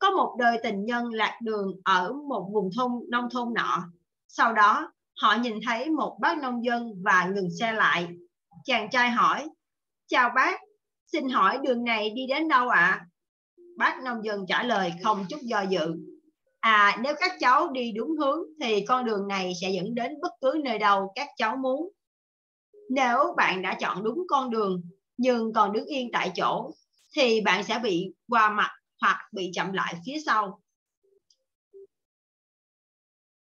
có một đời tình nhân lạc đường ở một vùng thôn nông thôn nọ. Sau đó, họ nhìn thấy một bác nông dân và ngừng xe lại. Chàng trai hỏi, chào bác, xin hỏi đường này đi đến đâu ạ? À? Bác nông dân trả lời không chút do dự. À, nếu các cháu đi đúng hướng thì con đường này sẽ dẫn đến bất cứ nơi đâu các cháu muốn. Nếu bạn đã chọn đúng con đường nhưng còn đứng yên tại chỗ thì bạn sẽ bị qua mặt hoặc bị chậm lại phía sau.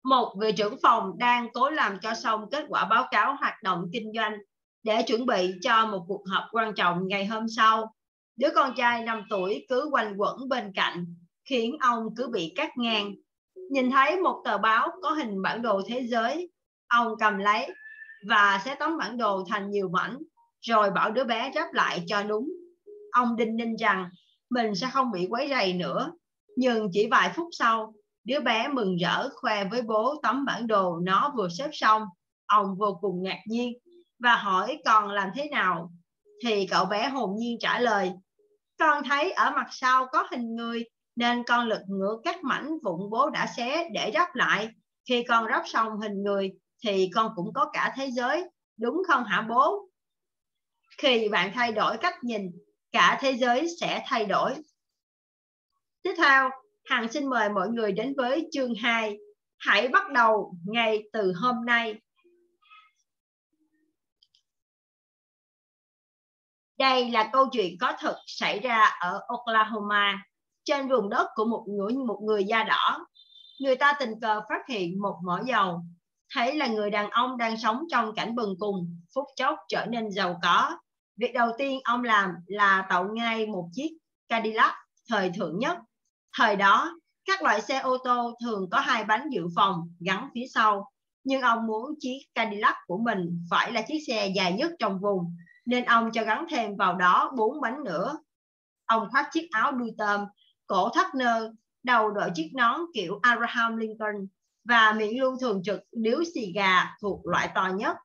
Một vị trưởng phòng đang cố làm cho xong kết quả báo cáo hoạt động kinh doanh để chuẩn bị cho một cuộc họp quan trọng ngày hôm sau. Đứa con trai 5 tuổi cứ quanh quẩn bên cạnh, khiến ông cứ bị cắt ngang. Nhìn thấy một tờ báo có hình bản đồ thế giới, ông cầm lấy và sẽ tấm bản đồ thành nhiều mảnh, rồi bảo đứa bé ráp lại cho đúng. Ông đinh ninh rằng mình sẽ không bị quấy rầy nữa. Nhưng chỉ vài phút sau, đứa bé mừng rỡ khoe với bố tấm bản đồ nó vừa xếp xong. Ông vô cùng ngạc nhiên và hỏi con làm thế nào. Thì cậu bé hồn nhiên trả lời, con thấy ở mặt sau có hình người nên con lực ngửa các mảnh vụn bố đã xé để ráp lại. Khi con ráp xong hình người thì con cũng có cả thế giới, đúng không hả bố? Khi bạn thay đổi cách nhìn cả thế giới sẽ thay đổi. Tiếp theo, Hằng xin mời mọi người đến với chương 2. Hãy bắt đầu ngay từ hôm nay. Đây là câu chuyện có thật xảy ra ở Oklahoma, trên vùng đất của một người, một người da đỏ. Người ta tình cờ phát hiện một mỏ dầu, thấy là người đàn ông đang sống trong cảnh bần cùng, phút chốc trở nên giàu có. Việc đầu tiên ông làm là tạo ngay một chiếc Cadillac thời thượng nhất. Thời đó, các loại xe ô tô thường có hai bánh dự phòng gắn phía sau, nhưng ông muốn chiếc Cadillac của mình phải là chiếc xe dài nhất trong vùng, nên ông cho gắn thêm vào đó bốn bánh nữa. Ông khoác chiếc áo đuôi tôm, cổ thắt nơ, đầu đội chiếc nón kiểu Abraham Lincoln và miệng luôn thường trực điếu xì gà thuộc loại to nhất.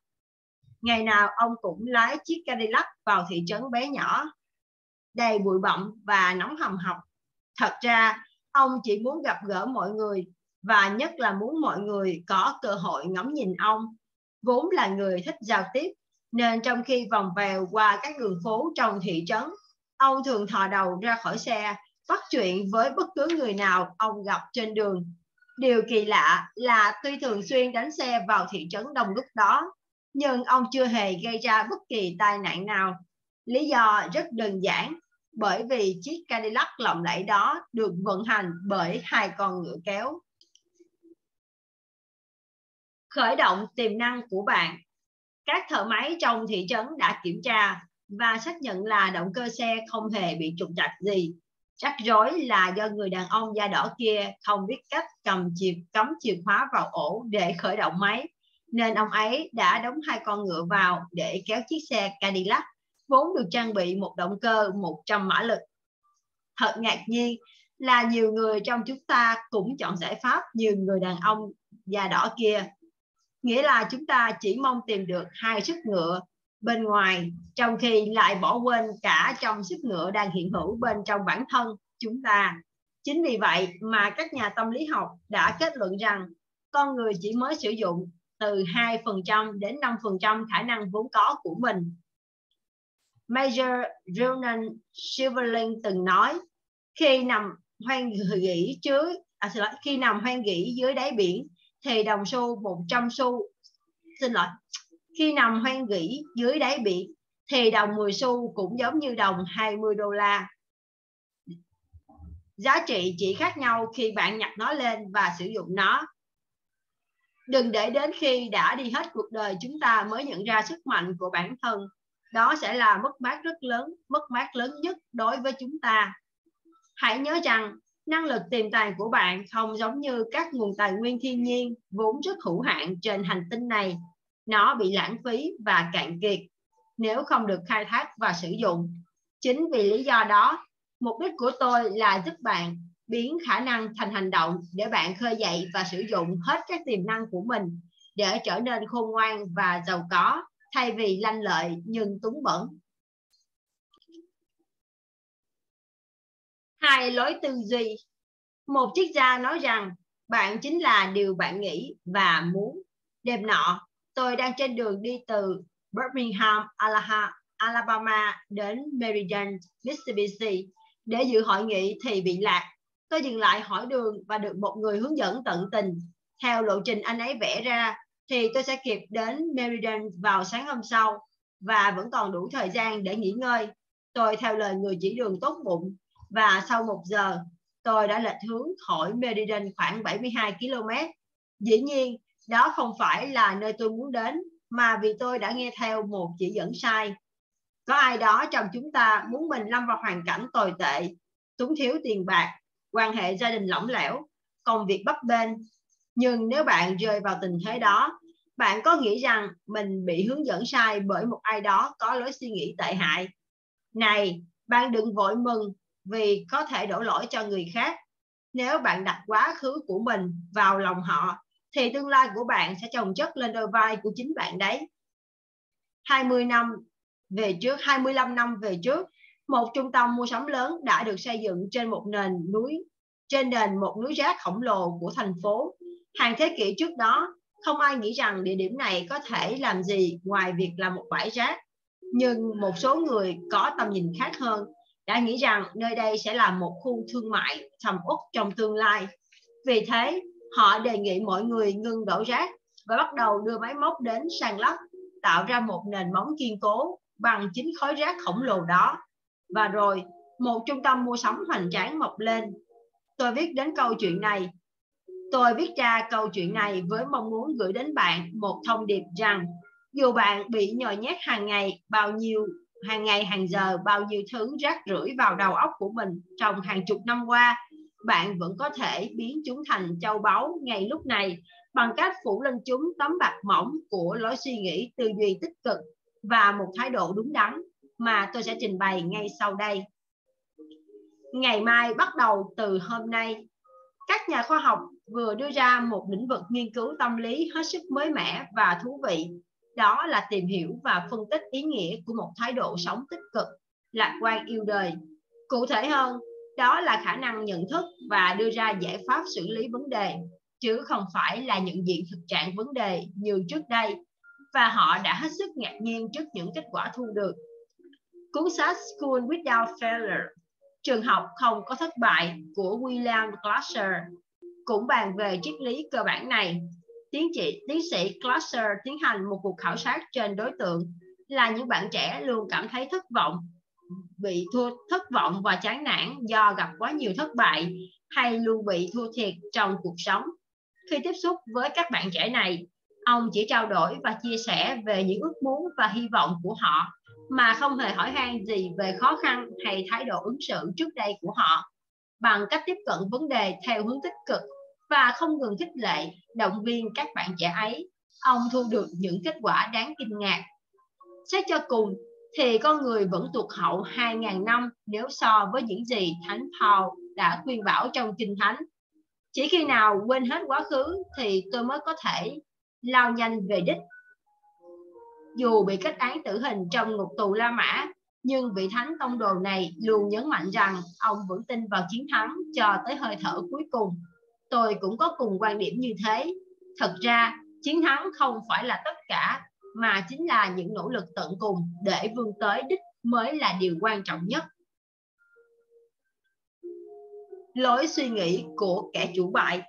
Ngày nào ông cũng lái chiếc Cadillac vào thị trấn bé nhỏ, đầy bụi bặm và nóng hầm hập. Thật ra, ông chỉ muốn gặp gỡ mọi người và nhất là muốn mọi người có cơ hội ngắm nhìn ông. Vốn là người thích giao tiếp, nên trong khi vòng vèo qua các đường phố trong thị trấn, ông thường thò đầu ra khỏi xe, bắt chuyện với bất cứ người nào ông gặp trên đường. Điều kỳ lạ là tuy thường xuyên đánh xe vào thị trấn đông lúc đó, nhưng ông chưa hề gây ra bất kỳ tai nạn nào. Lý do rất đơn giản, bởi vì chiếc Cadillac lộng lẫy đó được vận hành bởi hai con ngựa kéo. Khởi động tiềm năng của bạn. Các thợ máy trong thị trấn đã kiểm tra và xác nhận là động cơ xe không hề bị trục trặc gì. Rắc rối là do người đàn ông da đỏ kia không biết cách cầm chìa cắm chìa khóa vào ổ để khởi động máy, nên ông ấy đã đóng hai con ngựa vào để kéo chiếc xe Cadillac, vốn được trang bị một động cơ 100 mã lực. Thật ngạc nhiên là nhiều người trong chúng ta cũng chọn giải pháp như người đàn ông da đỏ kia. Nghĩa là chúng ta chỉ mong tìm được hai sức ngựa bên ngoài, trong khi lại bỏ quên cả trong sức ngựa đang hiện hữu bên trong bản thân chúng ta. Chính vì vậy mà các nhà tâm lý học đã kết luận rằng con người chỉ mới sử dụng từ 2% đến 5% khả năng vốn có của mình. Major Ronan Silverling từng nói khi nằm hoang nghỉ trước à, xin lỗi, khi nằm hoang nghỉ dưới đáy biển thì đồng xu 100 xu xin lỗi khi nằm hoang nghỉ dưới đáy biển thì đồng 10 xu cũng giống như đồng 20 đô la. Giá trị chỉ khác nhau khi bạn nhặt nó lên và sử dụng nó đừng để đến khi đã đi hết cuộc đời chúng ta mới nhận ra sức mạnh của bản thân. Đó sẽ là mất mát rất lớn, mất mát lớn nhất đối với chúng ta. Hãy nhớ rằng, năng lực tiềm tàng của bạn không giống như các nguồn tài nguyên thiên nhiên vốn rất hữu hạn trên hành tinh này. Nó bị lãng phí và cạn kiệt, nếu không được khai thác và sử dụng. Chính vì lý do đó, mục đích của tôi là giúp bạn biến khả năng thành hành động để bạn khơi dậy và sử dụng hết các tiềm năng của mình để trở nên khôn ngoan và giàu có thay vì lanh lợi nhưng túng bẩn. Hai lối tư duy. Một triết gia nói rằng bạn chính là điều bạn nghĩ và muốn. Đêm nọ, tôi đang trên đường đi từ Birmingham, Alabama đến Meridian, Mississippi để dự hội nghị thì bị lạc. Tôi dừng lại hỏi đường và được một người hướng dẫn tận tình. Theo lộ trình anh ấy vẽ ra, thì tôi sẽ kịp đến Meriden vào sáng hôm sau và vẫn còn đủ thời gian để nghỉ ngơi. Tôi theo lời người chỉ đường tốt bụng và sau một giờ tôi đã lệch hướng khỏi Meriden khoảng 72 km. Dĩ nhiên, đó không phải là nơi tôi muốn đến mà vì tôi đã nghe theo một chỉ dẫn sai. Có ai đó trong chúng ta muốn mình lâm vào hoàn cảnh tồi tệ, túng thiếu tiền bạc, quan hệ gia đình lỏng lẻo, công việc bấp bênh. Nhưng nếu bạn rơi vào tình thế đó bạn có nghĩ rằng mình bị hướng dẫn sai bởi một ai đó có lối suy nghĩ tệ hại? Này bạn đừng vội mừng vì có thể đổ lỗi cho người khác. Nếu bạn đặt quá khứ của mình vào lòng họ thì tương lai của bạn sẽ chồng chất lên đôi vai của chính bạn đấy. 20 năm về trước 25 năm về trước một trung tâm mua sắm lớn đã được xây dựng trên một nền núi trên nền một núi rác khổng lồ của thành phố Hàng thế kỷ trước đó, không ai nghĩ rằng địa điểm này có thể làm gì ngoài việc là một bãi rác. Nhưng một số người có tầm nhìn khác hơn đã nghĩ rằng nơi đây sẽ là một khu thương mại thầm út trong tương lai. Vì thế, họ đề nghị mọi người ngừng đổ rác và bắt đầu đưa máy móc đến sàn lấp, tạo ra một nền móng kiên cố bằng chính khối rác khổng lồ đó. Và rồi, một trung tâm mua sắm hoành tráng mọc lên. Tôi viết đến câu chuyện này. Tôi viết ra câu chuyện này với mong muốn gửi đến bạn một thông điệp rằng dù bạn bị nhồi nhét hàng ngày bao nhiêu hàng ngày hàng giờ bao nhiêu thứ rác rưởi vào đầu óc của mình trong hàng chục năm qua bạn vẫn có thể biến chúng thành châu báu ngay lúc này bằng cách phủ lên chúng tấm bạc mỏng của lối suy nghĩ tư duy tích cực và một thái độ đúng đắn mà tôi sẽ trình bày ngay sau đây. Ngày mai bắt đầu từ hôm nay, các nhà khoa học vừa đưa ra một lĩnh vực nghiên cứu tâm lý hết sức mới mẻ và thú vị. Đó là tìm hiểu và phân tích ý nghĩa của một thái độ sống tích cực, lạc quan yêu đời. Cụ thể hơn, đó là khả năng nhận thức và đưa ra giải pháp xử lý vấn đề chứ không phải là nhận diện thực trạng vấn đề như trước đây và họ đã hết sức ngạc nhiên trước những kết quả thu được. Cuốn sách School Without Failure Trường học không có thất bại của William Glasser cũng bàn về triết lý cơ bản này. Tiến trị tiến sĩ Glasser tiến hành một cuộc khảo sát trên đối tượng là những bạn trẻ luôn cảm thấy thất vọng bị thua thất vọng và chán nản do gặp quá nhiều thất bại hay luôn bị thua thiệt trong cuộc sống. Khi tiếp xúc với các bạn trẻ này, ông chỉ trao đổi và chia sẻ về những ước muốn và hy vọng của họ mà không hề hỏi han gì về khó khăn hay thái độ ứng xử trước đây của họ bằng cách tiếp cận vấn đề theo hướng tích cực và không ngừng khích lệ, động viên các bạn trẻ ấy, ông thu được những kết quả đáng kinh ngạc xét cho cùng, thì con người vẫn tụt hậu 2.000 năm nếu so với những gì Thánh Paul đã khuyên bảo trong Kinh Thánh. Chỉ khi nào quên hết quá khứ thì tôi mới có thể lao nhanh về đích. Dù bị kết án tử hình trong ngục tù La Mã, nhưng vị thánh tông đồ này luôn nhấn mạnh rằng ông vẫn tin vào chiến thắng cho tới hơi thở cuối cùng. Tôi cũng có cùng quan điểm như thế. Thật ra, chiến thắng không phải là tất cả mà chính là những nỗ lực tận cùng để vươn tới đích mới là điều quan trọng nhất lối suy nghĩ của kẻ chủ bại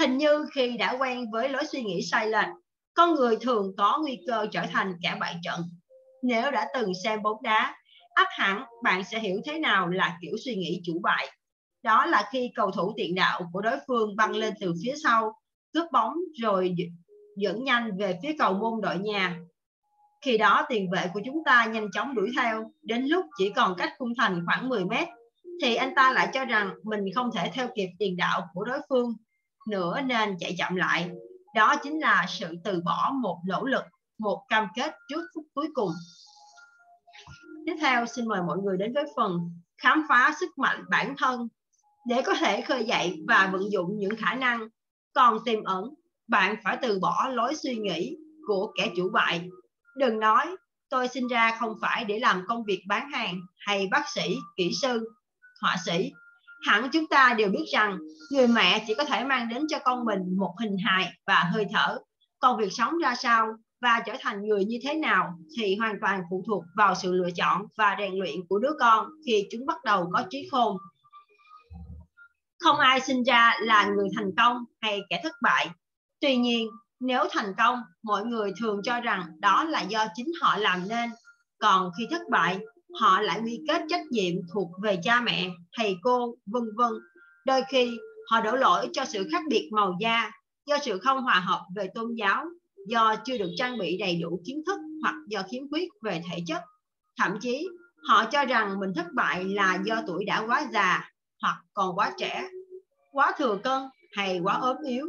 hình như khi đã quen với lối suy nghĩ sai lệch con người thường có nguy cơ trở thành kẻ bại trận nếu đã từng xem bóng đá ắt hẳn bạn sẽ hiểu thế nào là kiểu suy nghĩ chủ bại đó là khi cầu thủ tiền đạo của đối phương băng lên từ phía sau cướp bóng rồi dẫn nhanh về phía cầu môn đội nhà. Khi đó tiền vệ của chúng ta nhanh chóng đuổi theo, đến lúc chỉ còn cách khung thành khoảng 10 mét, thì anh ta lại cho rằng mình không thể theo kịp tiền đạo của đối phương nữa nên chạy chậm lại. Đó chính là sự từ bỏ một nỗ lực, một cam kết trước phút cuối cùng. Tiếp theo xin mời mọi người đến với phần khám phá sức mạnh bản thân để có thể khơi dậy và vận dụng những khả năng còn tiềm ẩn bạn phải từ bỏ lối suy nghĩ của kẻ chủ bại. Đừng nói, tôi sinh ra không phải để làm công việc bán hàng hay bác sĩ, kỹ sư, họa sĩ. Hẳn chúng ta đều biết rằng người mẹ chỉ có thể mang đến cho con mình một hình hài và hơi thở. Còn việc sống ra sao và trở thành người như thế nào thì hoàn toàn phụ thuộc vào sự lựa chọn và rèn luyện của đứa con khi chúng bắt đầu có trí khôn. Không ai sinh ra là người thành công hay kẻ thất bại Tuy nhiên, nếu thành công, mọi người thường cho rằng đó là do chính họ làm nên. Còn khi thất bại, họ lại quy kết trách nhiệm thuộc về cha mẹ, thầy cô, vân vân. Đôi khi, họ đổ lỗi cho sự khác biệt màu da, do sự không hòa hợp về tôn giáo, do chưa được trang bị đầy đủ kiến thức hoặc do khiếm khuyết về thể chất. Thậm chí, họ cho rằng mình thất bại là do tuổi đã quá già hoặc còn quá trẻ, quá thừa cân hay quá ốm yếu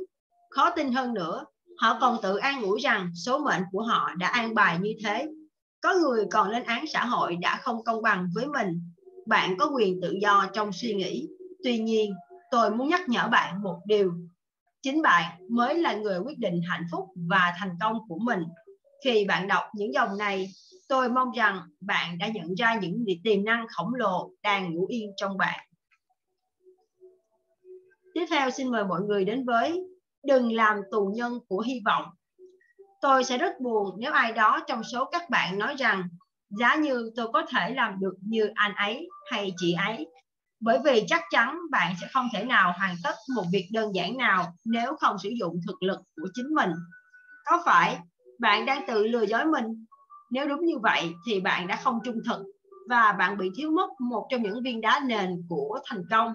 Khó tin hơn nữa, họ còn tự an ủi rằng số mệnh của họ đã an bài như thế. Có người còn lên án xã hội đã không công bằng với mình. Bạn có quyền tự do trong suy nghĩ. Tuy nhiên, tôi muốn nhắc nhở bạn một điều. Chính bạn mới là người quyết định hạnh phúc và thành công của mình. Khi bạn đọc những dòng này, tôi mong rằng bạn đã nhận ra những tiềm năng khổng lồ đang ngủ yên trong bạn. Tiếp theo xin mời mọi người đến với đừng làm tù nhân của hy vọng. Tôi sẽ rất buồn nếu ai đó trong số các bạn nói rằng, giá như tôi có thể làm được như anh ấy hay chị ấy. Bởi vì chắc chắn bạn sẽ không thể nào hoàn tất một việc đơn giản nào nếu không sử dụng thực lực của chính mình. Có phải bạn đang tự lừa dối mình? nếu đúng như vậy thì bạn đã không trung thực và bạn bị thiếu mất một trong những viên đá nền của thành công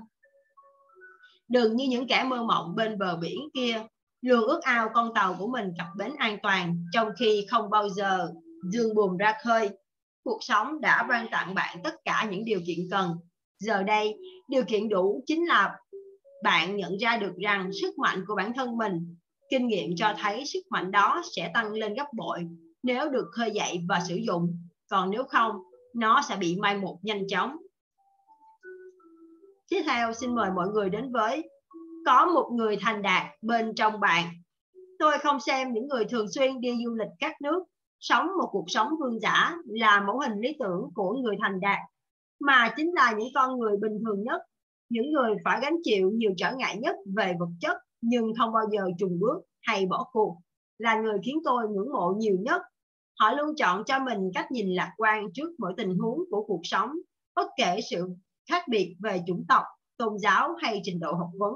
đừng như những kẻ mơ mộng bên bờ biển kia luôn ước ao con tàu của mình cập bến an toàn, trong khi không bao giờ dương buồm ra khơi. Cuộc sống đã ban tặng bạn tất cả những điều kiện cần. Giờ đây, điều kiện đủ chính là bạn nhận ra được rằng sức mạnh của bản thân mình, kinh nghiệm cho thấy sức mạnh đó sẽ tăng lên gấp bội nếu được khơi dậy và sử dụng. Còn nếu không, nó sẽ bị mai một nhanh chóng. Tiếp theo, xin mời mọi người đến với có một người thành đạt bên trong bạn. Tôi không xem những người thường xuyên đi du lịch các nước, sống một cuộc sống vương giả là mẫu hình lý tưởng của người thành đạt, mà chính là những con người bình thường nhất, những người phải gánh chịu nhiều trở ngại nhất về vật chất nhưng không bao giờ trùng bước hay bỏ cuộc, là người khiến tôi ngưỡng mộ nhiều nhất. Họ luôn chọn cho mình cách nhìn lạc quan trước mỗi tình huống của cuộc sống, bất kể sự khác biệt về chủng tộc, tôn giáo hay trình độ học vấn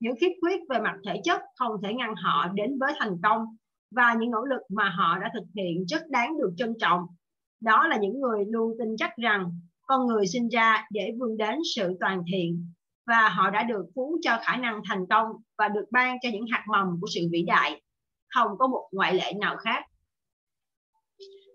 những khiếm khuyết về mặt thể chất không thể ngăn họ đến với thành công và những nỗ lực mà họ đã thực hiện rất đáng được trân trọng. Đó là những người luôn tin chắc rằng con người sinh ra để vươn đến sự toàn thiện và họ đã được phú cho khả năng thành công và được ban cho những hạt mầm của sự vĩ đại. Không có một ngoại lệ nào khác.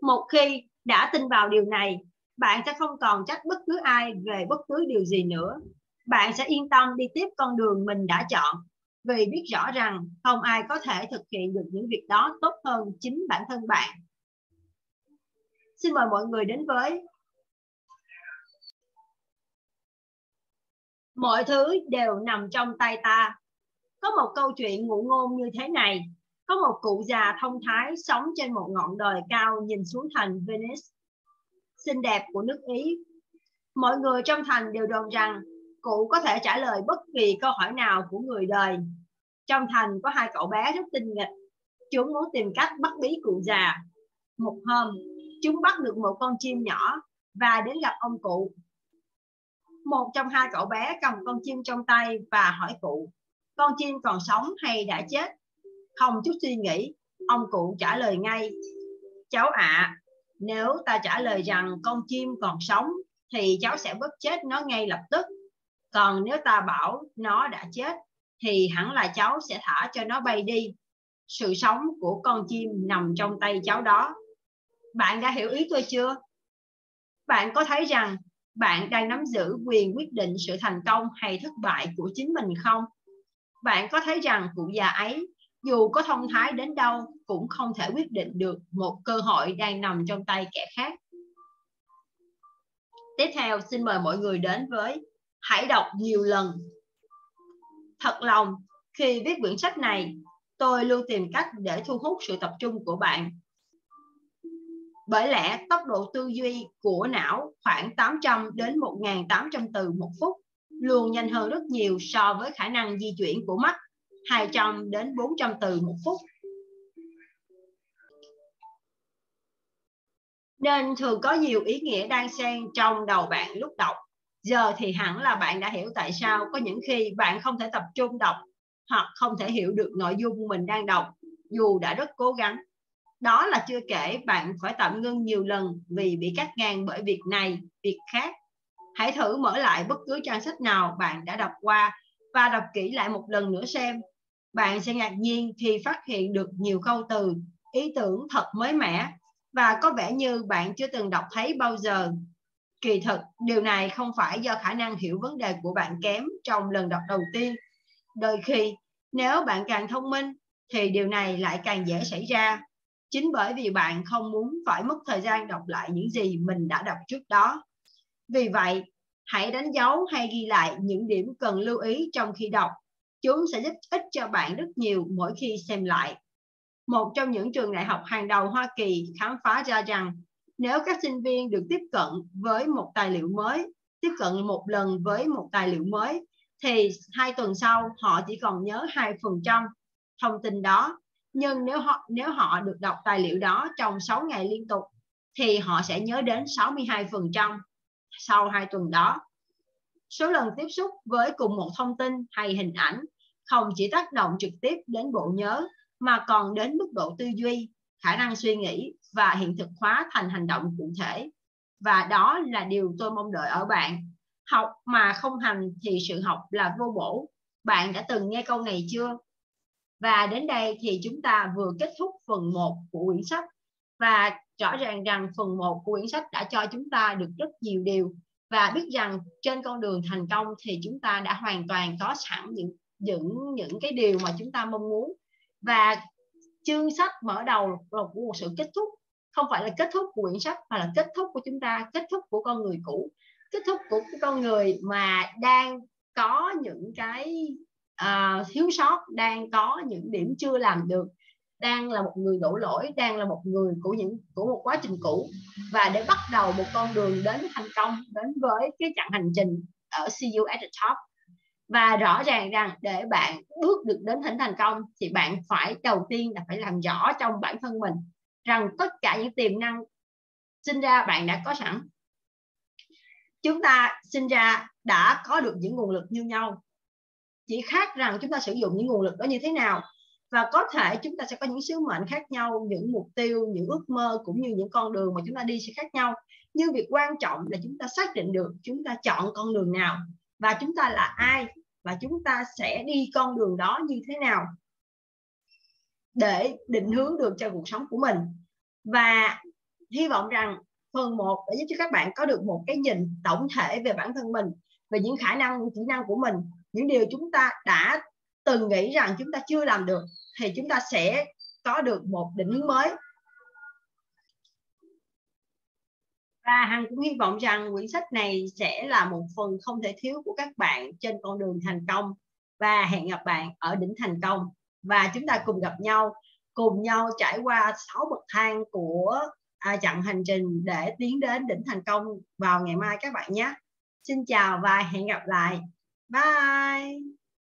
Một khi đã tin vào điều này, bạn sẽ không còn trách bất cứ ai về bất cứ điều gì nữa bạn sẽ yên tâm đi tiếp con đường mình đã chọn. Vì biết rõ rằng không ai có thể thực hiện được những việc đó tốt hơn chính bản thân bạn. Xin mời mọi người đến với mọi thứ đều nằm trong tay ta. Có một câu chuyện ngụ ngôn như thế này. Có một cụ già thông thái sống trên một ngọn đồi cao nhìn xuống thành Venice. Xinh đẹp của nước Ý. Mọi người trong thành đều đồn rằng cụ có thể trả lời bất kỳ câu hỏi nào của người đời. Trong thành có hai cậu bé rất tinh nghịch. Chúng muốn tìm cách bắt bí cụ già. Một hôm chúng bắt được một con chim nhỏ và đến gặp ông cụ. Một trong hai cậu bé cầm con chim trong tay và hỏi cụ con chim còn sống hay đã chết? Không chút suy nghĩ ông cụ trả lời ngay cháu ạ à, nếu ta trả lời rằng con chim còn sống thì cháu sẽ bất chết nó ngay lập tức còn nếu ta bảo nó đã chết, thì hẳn là cháu sẽ thả cho nó bay đi. Sự sống của con chim nằm trong tay cháu đó. Bạn đã hiểu ý tôi chưa? Bạn có thấy rằng bạn đang nắm giữ quyền quyết định sự thành công hay thất bại của chính mình không? Bạn có thấy rằng cụ già ấy, dù có thông thái đến đâu, cũng không thể quyết định được một cơ hội đang nằm trong tay kẻ khác? Tiếp theo, xin mời mọi người đến với hãy đọc nhiều lần thật lòng, khi viết quyển sách này, tôi luôn tìm cách để thu hút sự tập trung của bạn bởi lẽ, tốc độ tư duy của não khoảng 800 đến 1.800 từ một phút luôn nhanh hơn rất nhiều so với khả năng di chuyển của mắt 200 đến 400 từ một phút. Nên thường có nhiều ý nghĩa đang xen trong đầu bạn lúc đọc. Giờ thì hẳn là bạn đã hiểu tại sao có những khi bạn không thể tập trung đọc hoặc không thể hiểu được nội dung mình đang đọc dù đã rất cố gắng. Đó là chưa kể bạn phải tạm ngưng nhiều lần vì bị cắt ngang bởi việc này, việc khác. Hãy thử mở lại bất cứ trang sách nào bạn đã đọc qua và đọc kỹ lại một lần nữa xem bạn sẽ ngạc nhiên khi phát hiện được nhiều câu từ, ý tưởng thật mới mẻ và có vẻ như bạn chưa từng đọc thấy bao giờ. Kỳ thực, điều này không phải do khả năng hiểu vấn đề của bạn kém trong lần đọc đầu tiên. Đôi khi, nếu bạn càng thông minh, thì điều này lại càng dễ xảy ra. Chính bởi vì bạn không muốn phải mất thời gian đọc lại những gì mình đã đọc trước đó. Vì vậy, hãy đánh dấu hay ghi lại những điểm cần lưu ý trong khi đọc Chúng sẽ giúp ích cho bạn rất nhiều mỗi khi xem lại. Một trong những trường đại học hàng đầu Hoa Kỳ khám phá ra rằng nếu các sinh viên được tiếp cận với một tài liệu mới, tiếp cận một lần với một tài liệu mới, thì hai tuần sau họ chỉ còn nhớ 2% thông tin đó. Nhưng nếu họ nếu họ được đọc tài liệu đó trong 6 ngày liên tục, thì họ sẽ nhớ đến 62% sau hai tuần đó. Số lần tiếp xúc với cùng một thông tin hay hình ảnh không chỉ tác động trực tiếp đến bộ nhớ mà còn đến mức độ tư duy khả năng suy nghĩ và hiện thực hóa thành hành động cụ thể. Và đó là điều tôi mong đợi ở bạn. Học mà không hành thì sự học là vô bổ. Bạn đã từng nghe câu này chưa? Và đến đây thì chúng ta vừa kết thúc phần 1 của quyển sách. Và rõ ràng rằng phần 1 của quyển sách đã cho chúng ta được rất nhiều điều. Và biết rằng trên con đường thành công thì chúng ta đã hoàn toàn có sẵn những những những cái điều mà chúng ta mong muốn. Và chương sách mở đầu là của một sự kết thúc. Không phải là kết thúc của quyển sách mà là kết thúc của chúng ta kết thúc của con người cũ. Kết thúc của cái con người mà đang có những cái uh, thiếu sót đang có những điểm chưa làm được đang là một người đổ lỗi đang là một người của những của một quá trình cũ. Và để bắt đầu một con đường đến thành công đến với cái chặng hành trình ở See You at the Top và rõ ràng rằng để bạn bước được đến thỉnh thành công thì bạn phải đầu tiên là phải làm rõ trong bản thân mình rằng tất cả những tiềm năng sinh ra bạn đã có sẵn. Chúng ta sinh ra đã có được những nguồn lực như nhau. Chỉ khác rằng chúng ta sử dụng những nguồn lực đó như thế nào và có thể chúng ta sẽ có những sứ mệnh khác nhau, những mục tiêu, những ước mơ cũng như những con đường mà chúng ta đi sẽ khác nhau. Nhưng việc quan trọng là chúng ta xác định được chúng ta chọn con đường nào và chúng ta là ai và chúng ta sẽ đi con đường đó như thế nào để định hướng được cho cuộc sống của mình. Và hy vọng rằng phần 1 để giúp cho các bạn có được một cái nhìn tổng thể về bản thân mình, về những khả năng, kỹ năng của mình, những điều chúng ta đã từng nghĩ rằng chúng ta chưa làm được, thì chúng ta sẽ có được một định hướng mới. Và hằng cũng hy vọng rằng quyển sách này sẽ là một phần không thể thiếu của các bạn trên con đường thành công. Và hẹn gặp bạn ở đỉnh thành công. Và chúng ta cùng gặp nhau cùng nhau trải qua sáu bậc thang của à, chặng hành trình để tiến đến đỉnh thành công vào ngày mai các bạn nhé. Xin chào và hẹn gặp lại. Bye!